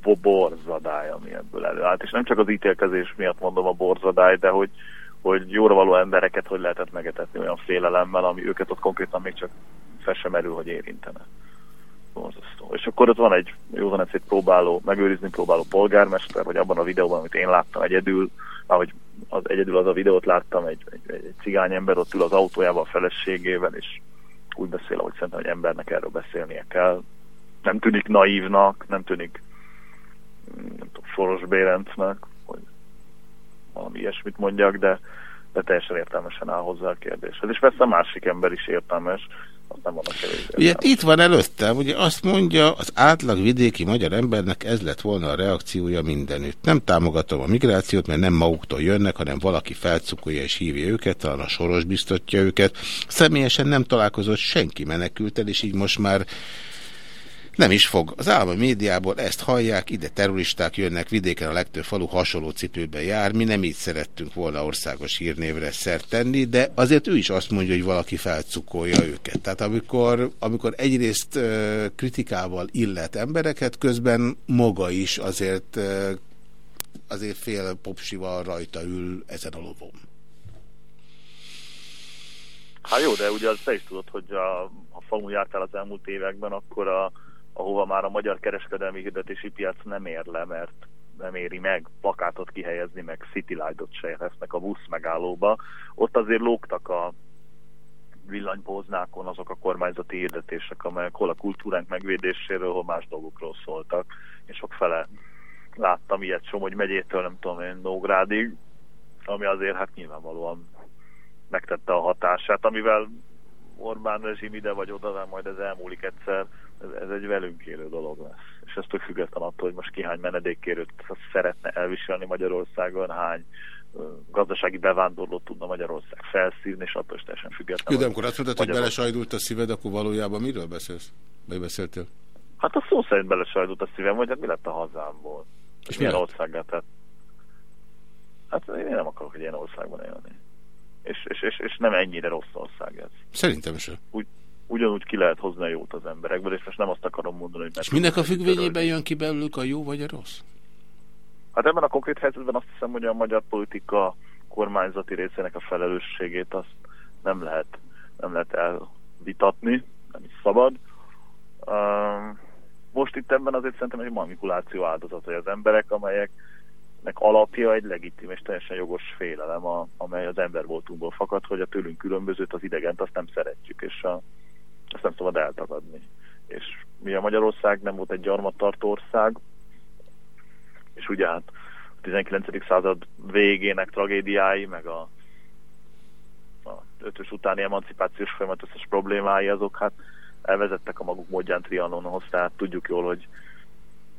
bo- borzadály, ami ebből előállt. És nem csak az ítélkezés miatt mondom a borzadály, de hogy, hogy jóra való embereket hogy lehetett megetetni olyan félelemmel, ami őket ott konkrétan még csak fel sem merül, hogy érintene. Borzasztó. És akkor ott van egy józan egy próbáló, megőrizni próbáló polgármester, vagy abban a videóban, amit én láttam egyedül, ahogy az egyedül az a videót láttam, egy, egy, egy cigány ember ott ül az autójával a feleségével, és úgy beszél, ahogy szerintem, hogy embernek erről beszélnie kell. Nem tűnik naívnak, nem tűnik mm, nem tudom, Soros Bérencnek, hogy valami ilyesmit mondjak, de, de teljesen értelmesen áll hozzá a kérdéshez. És persze a másik ember is értelmes, nem. Ugye itt van előttem, ugye azt mondja, az átlag vidéki magyar embernek ez lett volna a reakciója mindenütt. Nem támogatom a migrációt, mert nem maguktól jönnek, hanem valaki felcukolja és hívja őket, talán a soros biztatja őket. Személyesen nem találkozott senki menekültel, és így most már nem is fog. Az állami médiából ezt hallják, ide terroristák jönnek, vidéken a legtöbb falu hasonló cipőben jár. Mi nem így szerettünk volna országos hírnévre szert tenni, de azért ő is azt mondja, hogy valaki felcukolja őket. Tehát amikor, amikor egyrészt uh, kritikával illet embereket, közben maga is azért, azért fél popsival rajta ül ezen a lovon. Hát jó, de ugye te is tudod, hogy a, ha falun jártál az elmúlt években, akkor a, ahova már a magyar kereskedelmi hirdetési piac nem ér le, mert nem éri meg plakátot kihelyezni, meg City Light-ot se lesznek a busz megállóba. Ott azért lógtak a villanypóznákon azok a kormányzati hirdetések, amelyek hol a kultúránk megvédéséről, hol más dolgokról szóltak, és sok fele láttam ilyet Somogy megyétől, nem tudom én, Nógrádig, ami azért hát nyilvánvalóan megtette a hatását, amivel Orbán rezsim ide vagy oda, de majd ez elmúlik egyszer, ez, ez egy velünk élő dolog lesz. És ez tök független attól, hogy most ki hány menedékkérőt szeretne elviselni Magyarországon, hány gazdasági bevándorlót tudna Magyarország felszívni, és attól is teljesen független. Jó, de amikor azt mondtad, hogy belesajdult a szíved, akkor valójában miről beszélsz? Vagy beszéltél? Hát a szó szerint belesajdult a szívem, hogy hát mi lett a hazámból. És milyen országát tett? Hát én nem akarok egy ilyen országban élni. És, és, és, és nem ennyire rossz ország ez. Szerintem sem. Úgy, ugyanúgy ki lehet hozni a jót az emberekből, és most nem azt akarom mondani, hogy... És minek a függvényében jön ki belőlük a jó vagy a rossz? Hát ebben a konkrét helyzetben azt hiszem, hogy a magyar politika kormányzati részének a felelősségét azt nem lehet, nem lehet elvitatni, nem is szabad. Most itt ebben azért szerintem egy manipuláció áldozatai az emberek, amelyeknek alapja egy legitim és teljesen jogos félelem, a, amely az ember voltunkból fakad, hogy a tőlünk különbözőt, az idegent azt nem szeretjük, és a, ezt nem szabad eltagadni. És mi a Magyarország nem volt egy gyarmattartó ország, és ugye hát a 19. század végének tragédiái, meg a, a ötös utáni emancipációs folyamat összes problémái, azok hát elvezettek a maguk módján Trianonhoz, tehát tudjuk jól, hogy,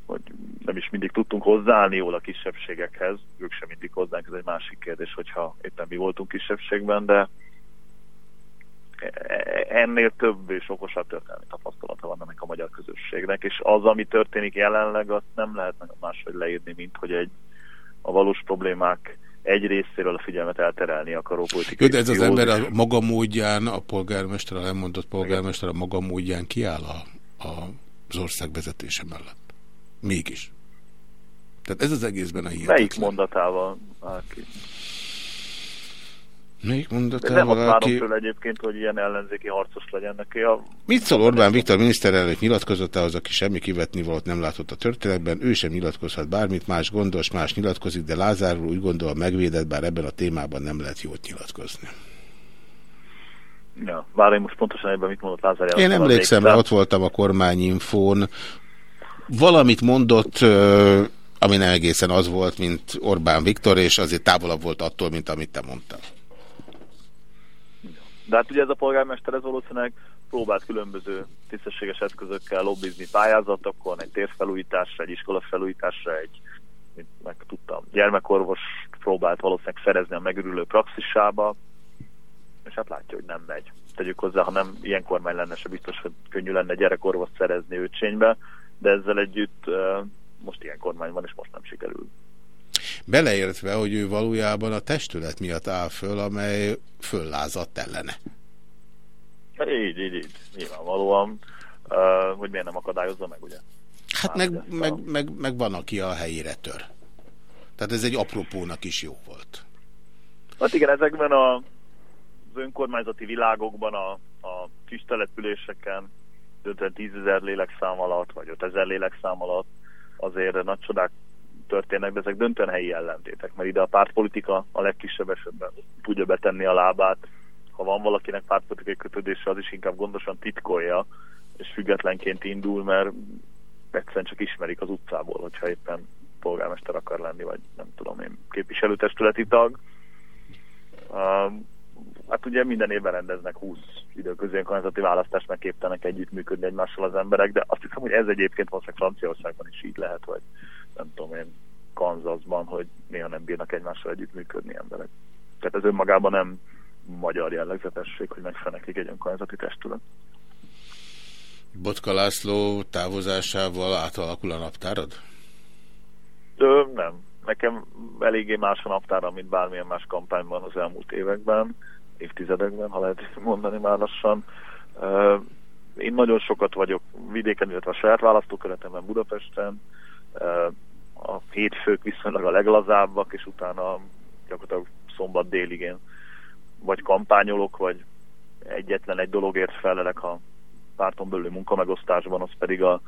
hogy nem is mindig tudtunk hozzáállni jól a kisebbségekhez, ők sem mindig hozzánk, ez egy másik kérdés, hogyha éppen mi voltunk kisebbségben, de ennél több és okosabb történelmi tapasztalata van ennek a magyar közösségnek, és az, ami történik jelenleg, azt nem lehet máshogy leírni, mint hogy egy a valós problémák egy részéről a figyelmet elterelni akaró politikai. Jó, de ez az ember a maga módján, a polgármester, a lemondott polgármester a maga módján kiáll a, a, az ország vezetése mellett. Mégis. Tehát ez az egészben a hihetetlen. Melyik mondatával áll ki? Melyik mondatával Nem azt várom tőle egyébként, hogy ilyen ellenzéki harcos legyen neki. A... Mit szól Orbán Viktor miniszterelnök nyilatkozott az, aki semmi kivetni volt nem látott a történetben, ő sem nyilatkozhat bármit, más gondos, más nyilatkozik, de Lázárról úgy gondol megvédett, bár ebben a témában nem lehet jót nyilatkozni. Ja, bár én most pontosan ebben mit mondott Lázár Én emlékszem, mert ott voltam a kormányinfón. Valamit mondott, ami nem egészen az volt, mint Orbán Viktor, és azért távolabb volt attól, mint amit te mondtál. De hát ugye ez a polgármester ez valószínűleg próbált különböző tisztességes eszközökkel lobbizni pályázatokon, egy térfelújításra, egy iskolafelújításra, egy, mint meg tudtam, gyermekorvos próbált valószínűleg szerezni a megürülő praxisába, és hát látja, hogy nem megy. Tegyük hozzá, ha nem ilyen kormány lenne, se biztos, hogy könnyű lenne gyerekorvos szerezni őcsénybe, de ezzel együtt most ilyen kormány van, és most nem sikerül. Beleértve, hogy ő valójában a testület miatt áll föl, amely föllázadt ellene. Így, így, így. Nyilvánvalóan, hogy miért nem akadályozza meg, ugye? Hát meg, meg, meg, meg van, aki a helyére tör. Tehát ez egy apropónak is jó volt. Hát igen, ezekben a, az önkormányzati világokban, a, a kis településeken, döntően 10 ezer lélekszám alatt, vagy 5 ezer lélekszám alatt azért nagy csodák történnek, de ezek döntően helyi ellentétek, mert ide a pártpolitika a legkisebb esetben tudja betenni a lábát. Ha van valakinek pártpolitikai kötődése, az is inkább gondosan titkolja, és függetlenként indul, mert egyszerűen csak ismerik az utcából, hogyha éppen polgármester akar lenni, vagy nem tudom én, képviselőtestületi tag. Hát ugye minden évben rendeznek 20 időközi önkormányzati választást, meg képtelenek együttműködni egymással az emberek, de azt hiszem, hogy ez egyébként valószínűleg Franciaországban is így lehet, vagy nem tudom én, Kansasban, hogy néha nem bírnak egymással együttműködni emberek. Tehát ez önmagában nem magyar jellegzetesség, hogy megfeneklik egy önkormányzati testület. Botka László távozásával átalakul a naptárad? Ö, nem. Nekem eléggé más a naptára, mint bármilyen más kampányban az elmúlt években, évtizedekben, ha lehet mondani már lassan. Én nagyon sokat vagyok vidéken, illetve a saját választókeretemben Budapesten. A hétfők viszonylag a leglazábbak, és utána gyakorlatilag szombat délig én vagy kampányolok, vagy egyetlen egy dologért felelek, ha párton belüli munkamegosztásban, az pedig a,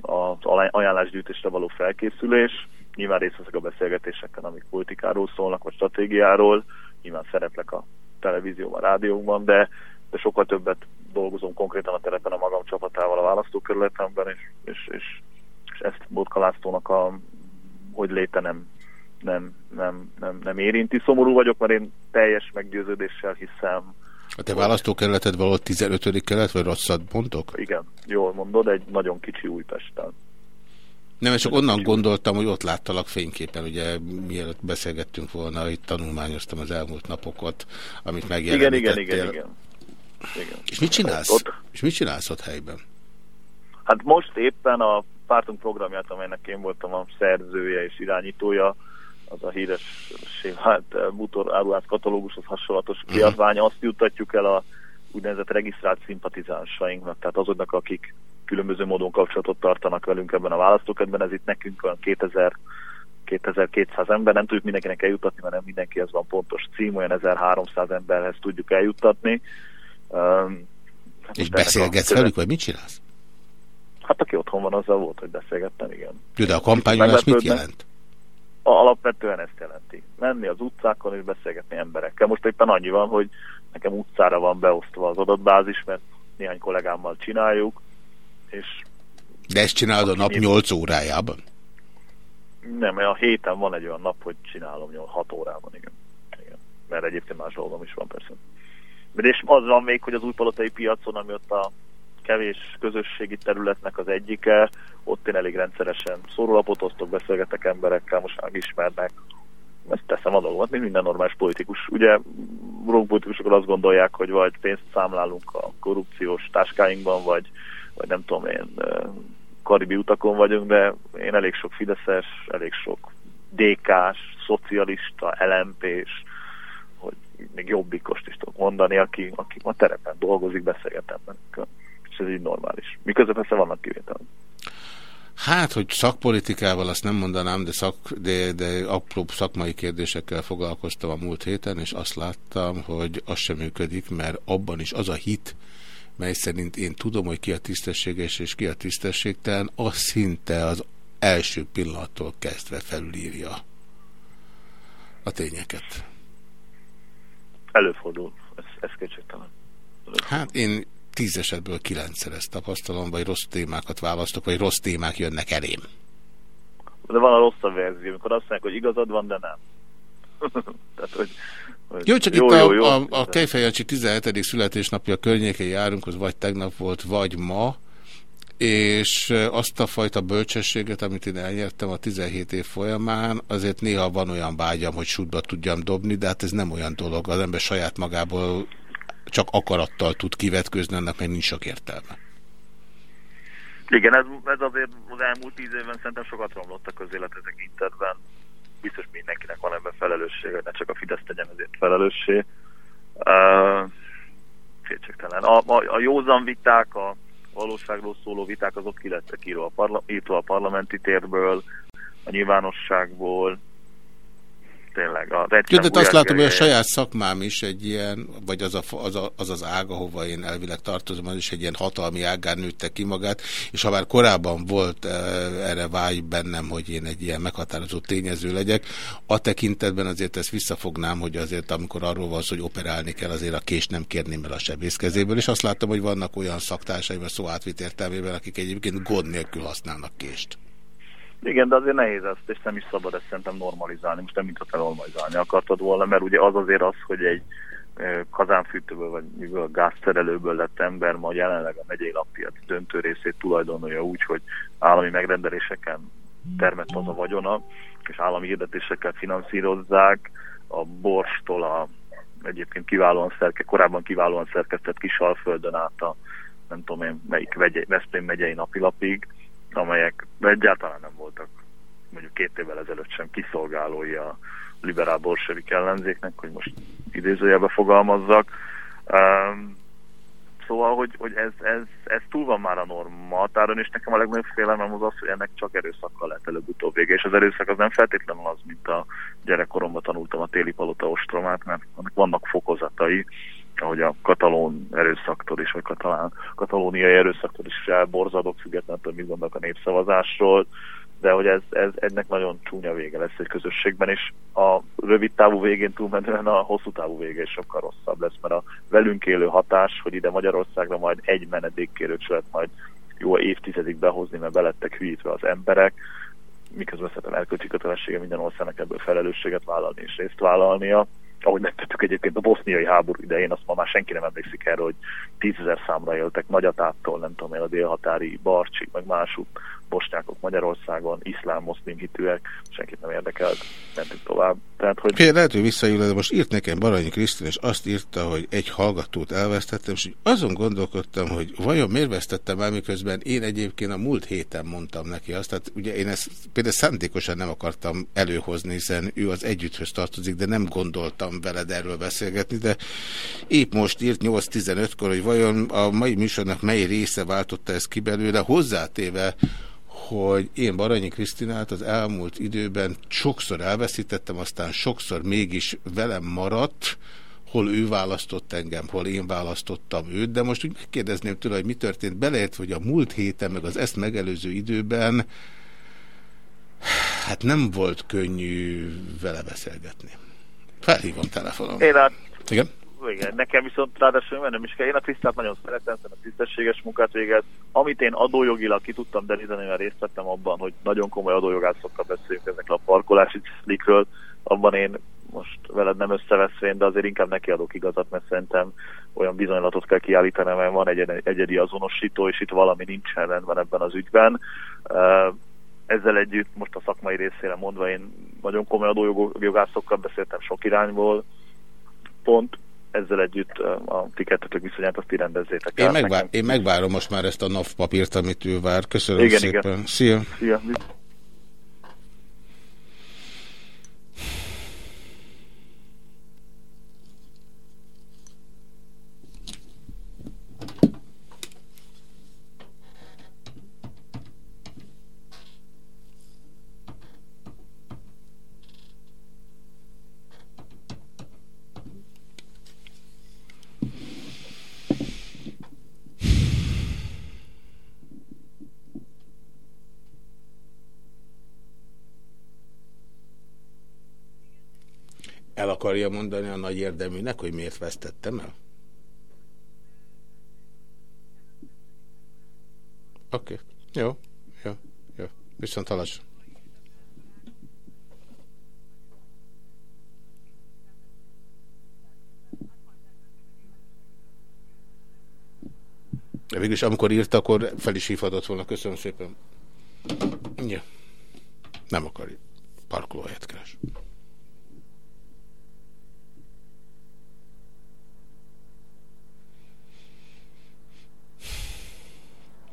az ajánlásgyűjtésre való felkészülés. Nyilván részt veszek a beszélgetéseken, amik politikáról szólnak, vagy stratégiáról, nyilván szereplek a televízióban, rádióban, de, de sokkal többet dolgozom konkrétan a telepen a magam csapatával a választókerületemben, és, és, és, és ezt Botka Lászlónak a hogy léte nem, nem, nem, nem, nem érinti. Szomorú vagyok, mert én teljes meggyőződéssel hiszem, a te választókerületed való 15. kelet, vagy rosszat mondok? Igen, jól mondod, egy nagyon kicsi Újpesten. Nem, csak onnan gondoltam, hogy ott láttalak fényképen, ugye mielőtt beszélgettünk volna, itt tanulmányoztam az elmúlt napokat, amit megjelenítettél. Igen, igen, igen, igen. igen. És mit csinálsz? Ott, És mit csinálsz ott helyben? Hát most éppen a pártunk programját, amelynek én voltam a szerzője és irányítója, az a híres hát, motoráruház katalógushoz hasonlatos mhm. kiadvány, azt jutatjuk el a úgynevezett regisztrált szimpatizánsainknak, tehát azoknak, akik különböző módon kapcsolatot tartanak velünk ebben a választókedben, ez itt nekünk olyan 2000 2200 ember, nem tudjuk mindenkinek eljutatni, mert nem mindenkihez van pontos cím, olyan 1300 emberhez tudjuk eljuttatni. Um, és beszélgetsz velük, vagy mit csinálsz? Hát aki otthon van, azzal volt, hogy beszélgettem, igen. Jó, de a kampányolás mit jelent? alapvetően ezt jelenti. Menni az utcákon és beszélgetni emberekkel. Most éppen annyi van, hogy nekem utcára van beosztva az adatbázis, mert néhány kollégámmal csináljuk, és... De ezt csinálod a nap 8 órájában? Nem, a héten van egy olyan nap, hogy csinálom 6 órában, igen. igen. Mert egyébként más dolgom is van persze. És az van még, hogy az újpalotai piacon, ami ott a kevés közösségi területnek az egyike, ott én elég rendszeresen szórólapot osztok, beszélgetek emberekkel, most már ismernek, ezt teszem a dolgot, mint minden normális politikus. Ugye politikusok azt gondolják, hogy vagy pénzt számlálunk a korrupciós táskáinkban, vagy, vagy nem tudom én, karibi utakon vagyunk, de én elég sok fideszes, elég sok DK-s, szocialista, LMP-s, hogy még jobbikost is tudok mondani, aki, aki a terepen dolgozik, beszélgetem és ez így normális. Miközben persze vannak kivételek. Hát, hogy szakpolitikával azt nem mondanám, de, szak, de, de apró szakmai kérdésekkel foglalkoztam a múlt héten, és azt láttam, hogy az sem működik, mert abban is az a hit, mely szerint én tudom, hogy ki a tisztességes és ki a tisztességtelen, az szinte az első pillanattól kezdve felülírja a tényeket. Előfordul, ez, ez kétségtelen. Hát én tíz esetből kilencszer ezt tapasztalom, vagy rossz témákat választok, vagy rossz témák jönnek elém. De van a rosszabb verzió, amikor azt mondják, hogy igazad van, de nem. Tehát, hogy, hogy jó, csak jó, itt jó, a, jó. a, a Kejfejancsi 17. születésnapja környékén járunk, az vagy tegnap volt, vagy ma, és azt a fajta bölcsességet, amit én elnyertem a 17 év folyamán, azért néha van olyan vágyam, hogy sútba tudjam dobni, de hát ez nem olyan dolog, az ember saját magából csak akarattal tud kivetközni, annak meg nincs sok értelme. Igen, ez, ez azért az elmúlt tíz évben szerintem sokat romlott a közélete tekintetben. Biztos mindenkinek van ebben felelősség, hogy ne csak a Fidesz tegyen ezért felelőssé. Uh, kétségtelen. A, a, a józan viták, a valóságról szóló viták, azok ki lettek írva a, parla, a parlamenti térből, a nyilvánosságból, tényleg. Az Jó, de azt látom, hogy a saját szakmám is egy ilyen, vagy az a, az, a, az, az ág, ahova én elvileg tartozom, az is egy ilyen hatalmi ágán nőtte ki magát, és ha már korábban volt e, erre vágy bennem, hogy én egy ilyen meghatározó tényező legyek, a tekintetben azért ezt visszafognám, hogy azért amikor arról van szó, hogy operálni kell, azért a kést nem kérném el a sebész kezéből, és azt látom, hogy vannak olyan szaktársaim a szó átvit értelmében, akik egyébként gond nélkül használnak kést. Igen, de azért nehéz ezt, és nem is szabad ezt szerintem normalizálni. Most nem mintha te normalizálni akartad volna, mert ugye az azért az, hogy egy kazánfűtőből vagy miből gázszerelőből lett ember ma jelenleg a megyei lappiac döntő részét tulajdonolja úgy, hogy állami megrendeléseken termett az a vagyona, és állami hirdetésekkel finanszírozzák a borstól a egyébként kiválóan szerke, korábban kiválóan szerkesztett Kisalföldön át a nem tudom én melyik Veszprém megyei napilapig, amelyek egyáltalán nem voltak mondjuk két évvel ezelőtt sem kiszolgálói a liberál bolsevik ellenzéknek, hogy most idézőjelbe fogalmazzak. Um, szóval, hogy, hogy ez, ez, ez túl van már a norma határon, és nekem a legnagyobb félelmem az az, hogy ennek csak erőszakkal lehet előbb-utóbb vége, és az erőszak az nem feltétlenül az, mint a gyerekkoromban tanultam a téli palota ostromát, mert annak vannak fokozatai, ahogy a katalón erőszaktól is, vagy katalán, katalóniai erőszaktól is elborzadok, függetlenül, hogy mit gondolok a népszavazásról, de hogy ez, ez ennek nagyon csúnya vége lesz egy közösségben, és a rövid távú végén túlmenően a hosszú távú vége is sokkal rosszabb lesz, mert a velünk élő hatás, hogy ide Magyarországra majd egy menedékkérőt lehet majd jó évtizedig behozni, mert belettek hülyítve az emberek, miközben szerintem elkölcsi kötelessége minden országnak ebből felelősséget vállalni és részt vállalnia ahogy megtettük egyébként a boszniai háború idején, azt ma már senki nem emlékszik erre, hogy tízezer számra éltek Nagyatától, nem tudom én, a délhatári Barcsig, meg másút bosnyákok Magyarországon, iszlám, moszlim hitűek, senkit nem érdekelt, mentünk tovább. Tehát, hogy... Fél, lehet, hogy visszajön, de most írt nekem Baranyi Krisztin, és azt írta, hogy egy hallgatót elvesztettem, és azon gondolkodtam, hogy vajon miért vesztettem el, miközben én egyébként a múlt héten mondtam neki azt, tehát ugye én ezt például szándékosan nem akartam előhozni, hiszen ő az együtthöz tartozik, de nem gondoltam veled erről beszélgetni, de épp most írt 8-15-kor, hogy vajon a mai műsornak mely része váltotta ezt ki belőle, hozzátéve, hogy én Baranyi Krisztinát az elmúlt időben sokszor elveszítettem, aztán sokszor mégis velem maradt, hol ő választott engem, hol én választottam őt, de most úgy megkérdezném tőle, hogy mi történt beleért, hogy a múlt héten, meg az ezt megelőző időben hát nem volt könnyű vele beszélgetni. Felhívom telefonon. Én a... Igen? Igen, nekem viszont ráadásul nem is kell. Én a Krisztát nagyon szeretem, a tisztességes munkát végez. Amit én adójogilag ki tudtam deríteni, mert részt vettem abban, hogy nagyon komoly adójogászokkal beszéljünk ezekről a parkolási cikről, abban én most veled nem összeveszvén, de azért inkább neki adok igazat, mert szerintem olyan bizonylatot kell kiállítani, mert van egy egyedi azonosító, és itt valami nincsen rendben ebben az ügyben. Ezzel együtt most a szakmai részére mondva én nagyon komoly adójogászokkal beszéltem sok irányból, pont ezzel együtt a ti kettőtök viszonyát azt rendezzétek én, megvár, én megvárom most már ezt a NAV papírt, amit ő vár. Köszönöm igen, szépen. Igen. Szia. Szia. El akarja mondani a nagy érdeműnek, hogy miért vesztettem el? Oké, okay. jó, jó, jó. Viszont halasson. Végülis amikor írt, akkor fel is hívhatott volna. Köszönöm szépen. Ja. Nem akarja. Parkolóhelyet keres.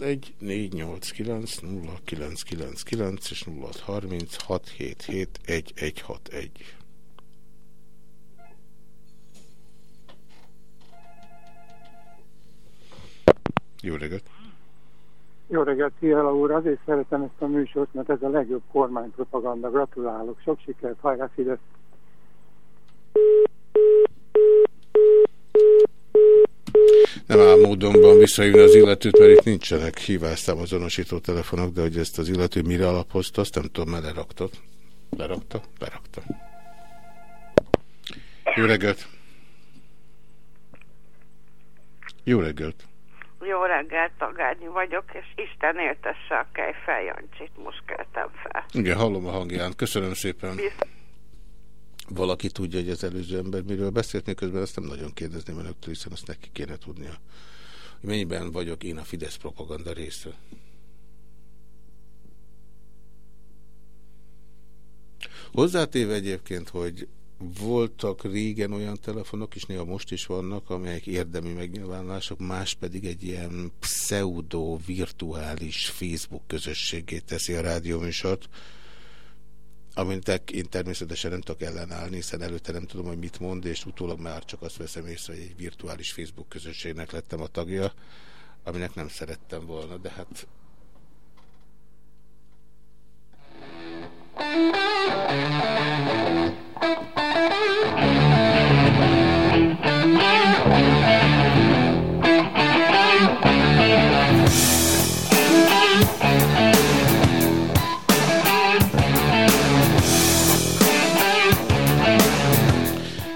061 489 0999 és 0630 677 1161. Jó reggelt! Jó reggelt, Fiala úr! Azért szeretem ezt a műsort, mert ez a legjobb kormánypropaganda. Gratulálok! Sok sikert! Hajrá, Fidesz! Nem áll módonban visszajönni az illetőt, mert itt nincsenek hívászámazonosító telefonok, de hogy ezt az illető mire alapozta, azt nem tudom, mert lerakta. Lerakta? Lerakta. Jó reggelt! Jó reggelt! Jó reggelt, Tagányi vagyok, és Isten éltesse a Kejfel Jancsit, most keltem fel. Igen, hallom a hangján. Köszönöm szépen. Bizt valaki tudja, hogy az előző ember miről beszélt, miközben ezt nem nagyon kérdezném önöktől, hiszen azt neki kéne tudnia. Hogy mennyiben vagyok én a Fidesz propaganda része. Hozzátéve egyébként, hogy voltak régen olyan telefonok, és néha most is vannak, amelyek érdemi megnyilvánulások, más pedig egy ilyen pseudo-virtuális Facebook közösségé teszi a rádióműsort, Amintek én természetesen nem tudok ellenállni, hiszen előtte nem tudom, hogy mit mond, és utólag már csak azt veszem észre, hogy egy virtuális Facebook közösségnek lettem a tagja, aminek nem szerettem volna, de hát... Thank you.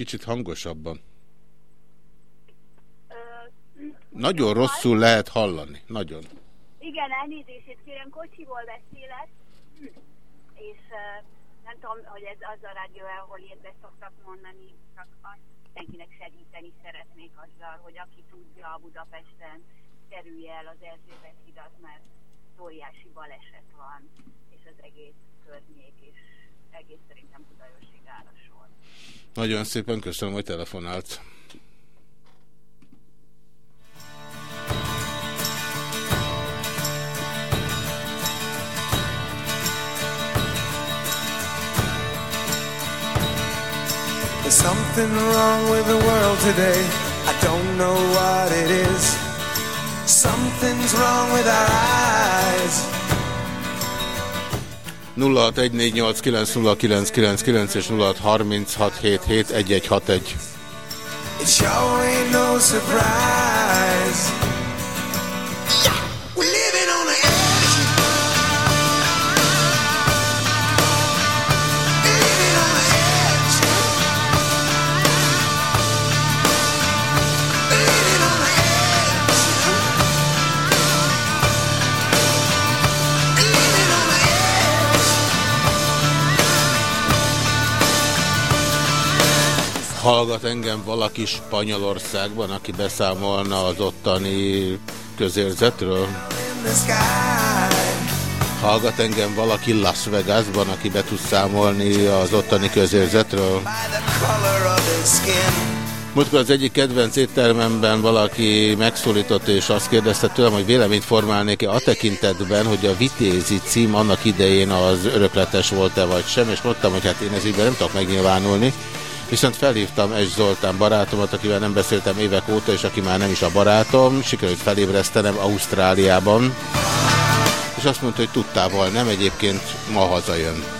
Kicsit hangosabban. Nagyon rosszul lehet hallani. Nagyon. Igen, elnézését kérem, kocsiból beszélek, és nem tudom, hogy ez az a rádió, ahol ilyet szoktak mondani, csak azt mindenkinek segíteni szeretnék azzal, hogy aki tudja a Budapesten, kerülje el az Erzsébet hidat, mert óriási baleset van, és az egész környék, és egész szerintem Nagyon szépen köszönöm, hogy telefonált. There's something wrong with the world today. I don't know what it is. Something's wrong with our eyes. 0614890999 és 0636771161. It sure ain't no surprise. We're living on the Hallgat engem valaki Spanyolországban, aki beszámolna az ottani közérzetről? Hallgat engem valaki Las Vegasban, aki be tud számolni az ottani közérzetről? Múltkor az egyik kedvenc éttermemben valaki megszólított és azt kérdezte tőlem, hogy véleményt formálnék-e a tekintetben, hogy a vitézi cím annak idején az örökletes volt-e vagy sem, és mondtam, hogy hát én ez nem tudok megnyilvánulni. Viszont felhívtam egy Zoltán barátomat, akivel nem beszéltem évek óta, és aki már nem is a barátom, sikerült felébresztenem Ausztráliában, és azt mondta, hogy tudtával nem, egyébként ma hazajön.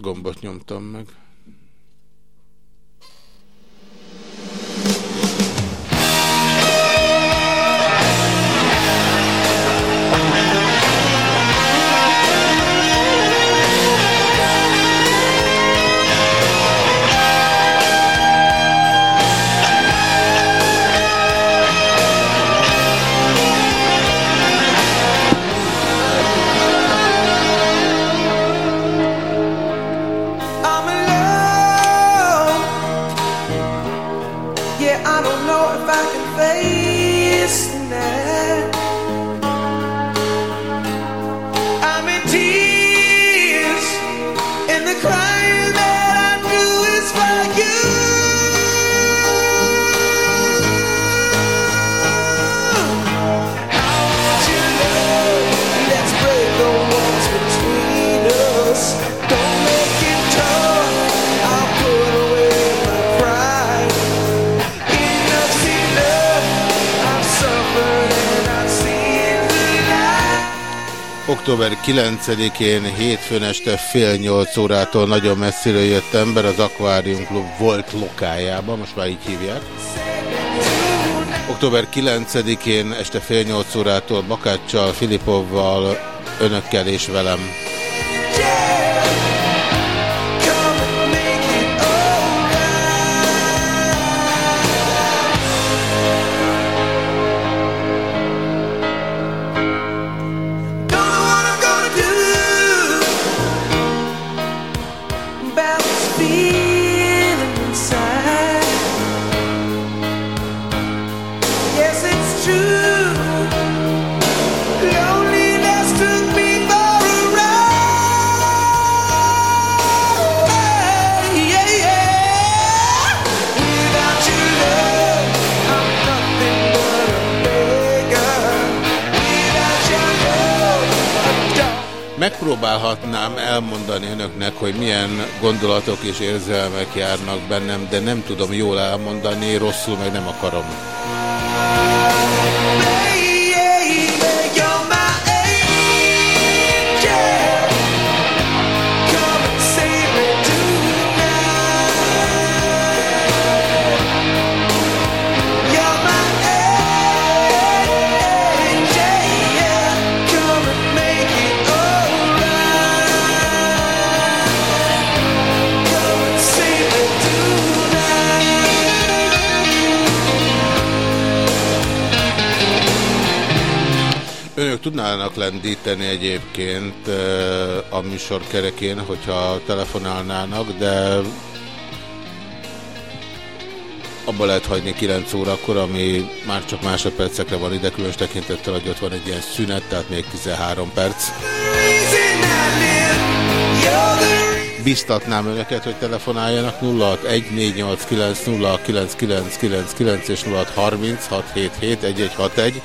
gombot nyomtam meg. Október 9-én hétfőn este fél nyolc órától nagyon messziről jött ember az Aquarium Club volt lokájába, most már így hívják. Október 9-én este fél nyolc órától Bakáccsal, Filipovval, önökkel és velem. Megpróbálhatnám elmondani önöknek, hogy milyen gondolatok és érzelmek járnak bennem, de nem tudom jól elmondani, rosszul meg nem akarom. Tudnának lendíteni egyébként eh, a műsor kerekén, hogyha telefonálnának, de abba lehet hagyni 9 órakor, ami már csak másodpercekre van ide, különös tekintettel, hogy ott van egy ilyen szünet, tehát még 13 perc. Biztatnám önöket, hogy telefonáljanak 0614890999 és 0636771161.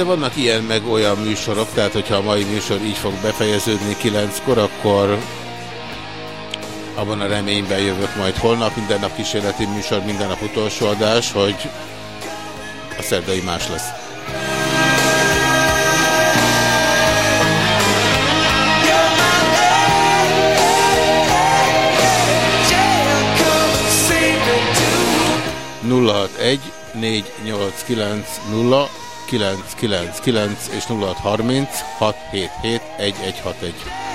de vannak ilyen meg olyan műsorok, tehát hogyha a mai műsor így fog befejeződni kilenckor, akkor abban a reményben jövök majd holnap, minden nap kísérleti műsor, minden nap utolsó adás, hogy a szerdai más lesz. egy 489 0 999 és 0630 677 1161.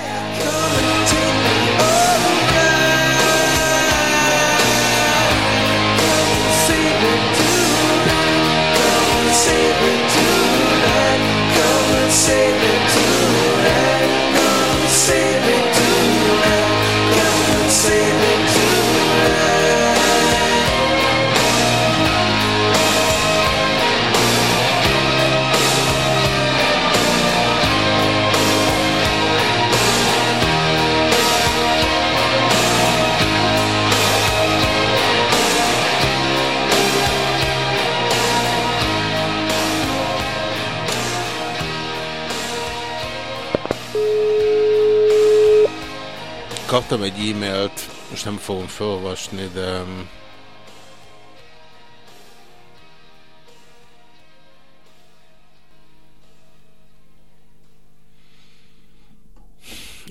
Kaptam egy e-mailt, most nem fogom felolvasni, de...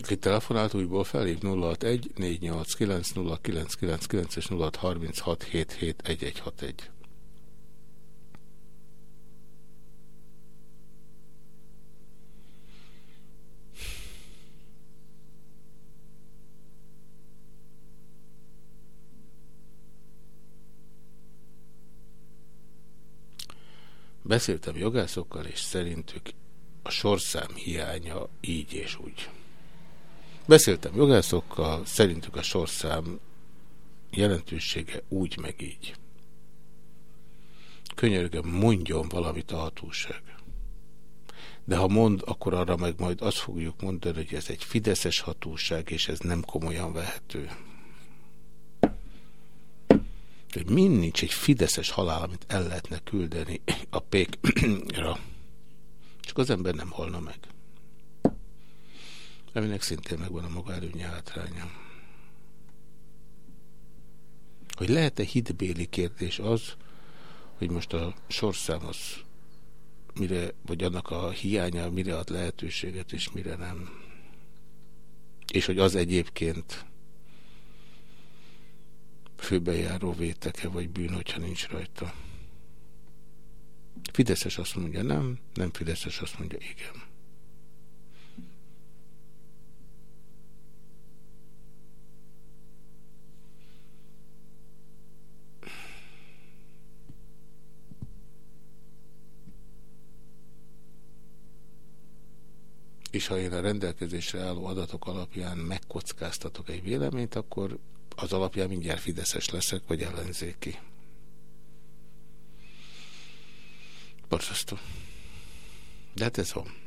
Aki telefonált, újból felhív 061 489 0999 és 0636 77 Beszéltem jogászokkal, és szerintük a sorszám hiánya így és úgy. Beszéltem jogászokkal, szerintük a sorszám jelentősége úgy meg így. Könyörgöm, mondjon valamit a hatóság. De ha mond, akkor arra meg majd azt fogjuk mondani, hogy ez egy fideszes hatóság, és ez nem komolyan vehető hogy mind nincs egy fideszes halál, amit el lehetne küldeni a pékra. Csak az ember nem halna meg. Aminek szintén megvan a maga előnye hátránya. Hogy lehet-e hitbéli kérdés az, hogy most a sorszám az mire, vagy annak a hiánya mire ad lehetőséget, és mire nem. És hogy az egyébként főbejáró véteke vagy bűn, hogyha nincs rajta. Fideszes azt mondja nem, nem Fideszes azt mondja igen. és ha én a rendelkezésre álló adatok alapján megkockáztatok egy véleményt, akkor az alapján mindjárt fideszes leszek, vagy ellenzéki. Borzasztó. De hát ez van.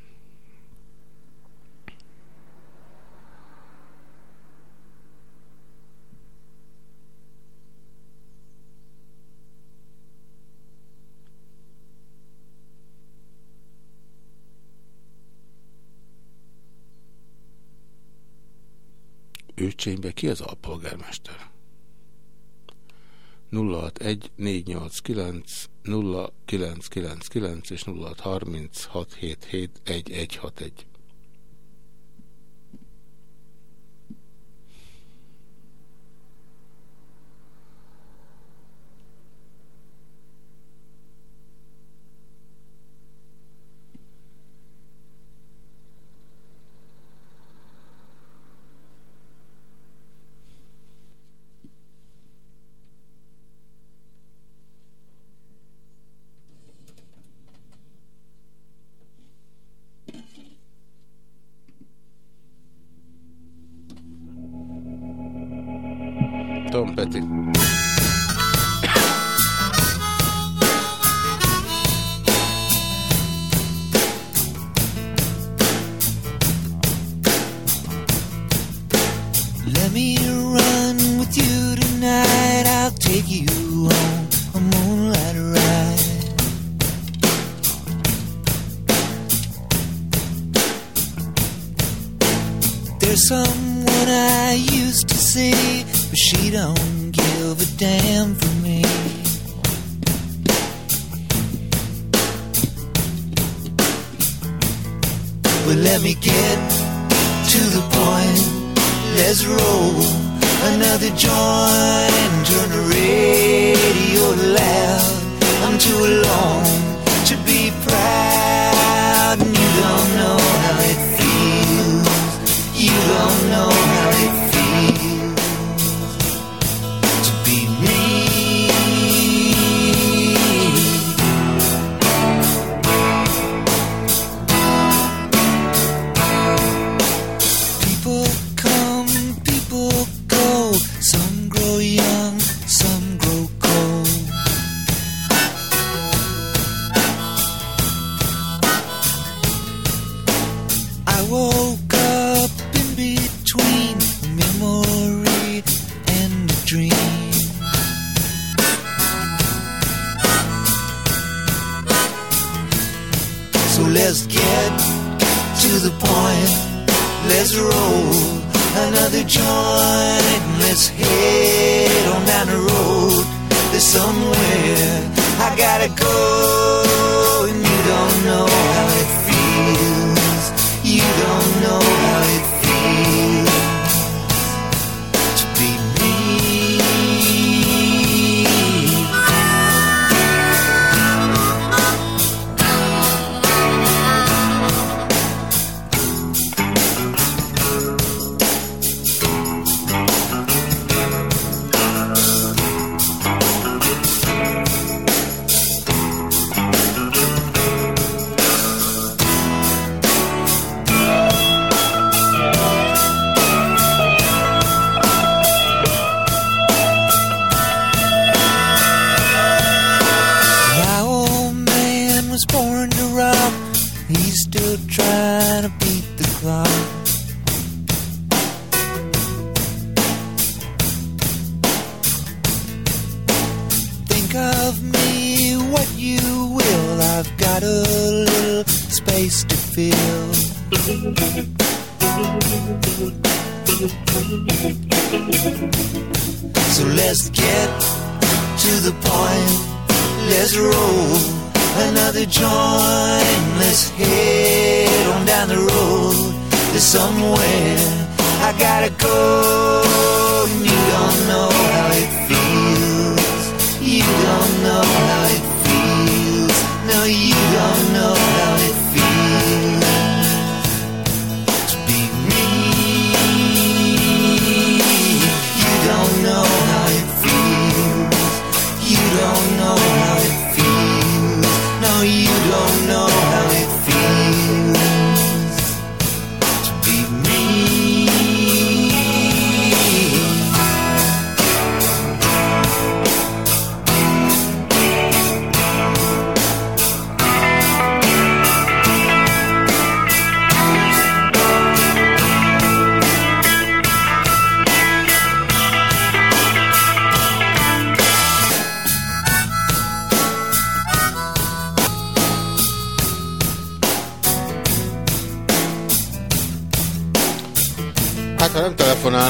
Őcsénybe ki az alpolgármester? 061 489 0999 és 0630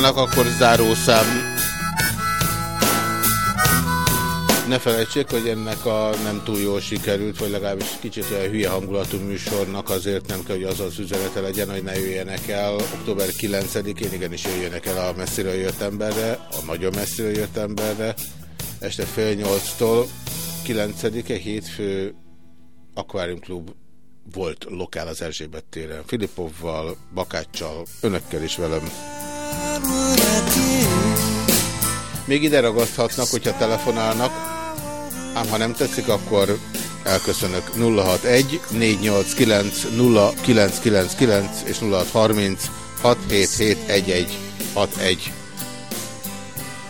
hívnak, akkor zárószám. Ne felejtsék, hogy ennek a nem túl jól sikerült, vagy legalábbis kicsit olyan hülye hangulatú műsornak azért nem kell, hogy az az üzenete legyen, hogy ne jöjjenek el. Október 9-én igenis jöjjenek el a messziről jött emberre, a nagyon messziről jött emberre. Este fél nyolctól 9-e hétfő Aquarium Klub volt lokál az Erzsébet téren. Filipovval, Bakáccsal, önökkel is velem. Még ide ragaszthatnak, hogyha telefonálnak, ám ha nem tetszik, akkor elköszönök. 061 489 0999 és 0630 677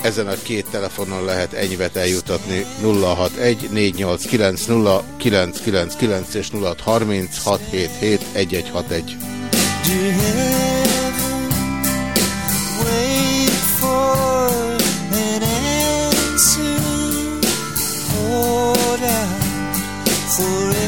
Ezen a két telefonon lehet enyvet eljutatni. 061 489 0999 és 0630 677 1161. forever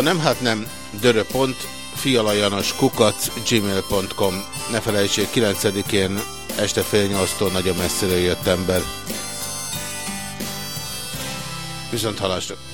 Ha nem, hát nem. Dörö.pont fialajanoskukac gmail.com Ne felejtsék, 9-én este fél nyolctól nagyon messziről jött ember. Viszont halásra.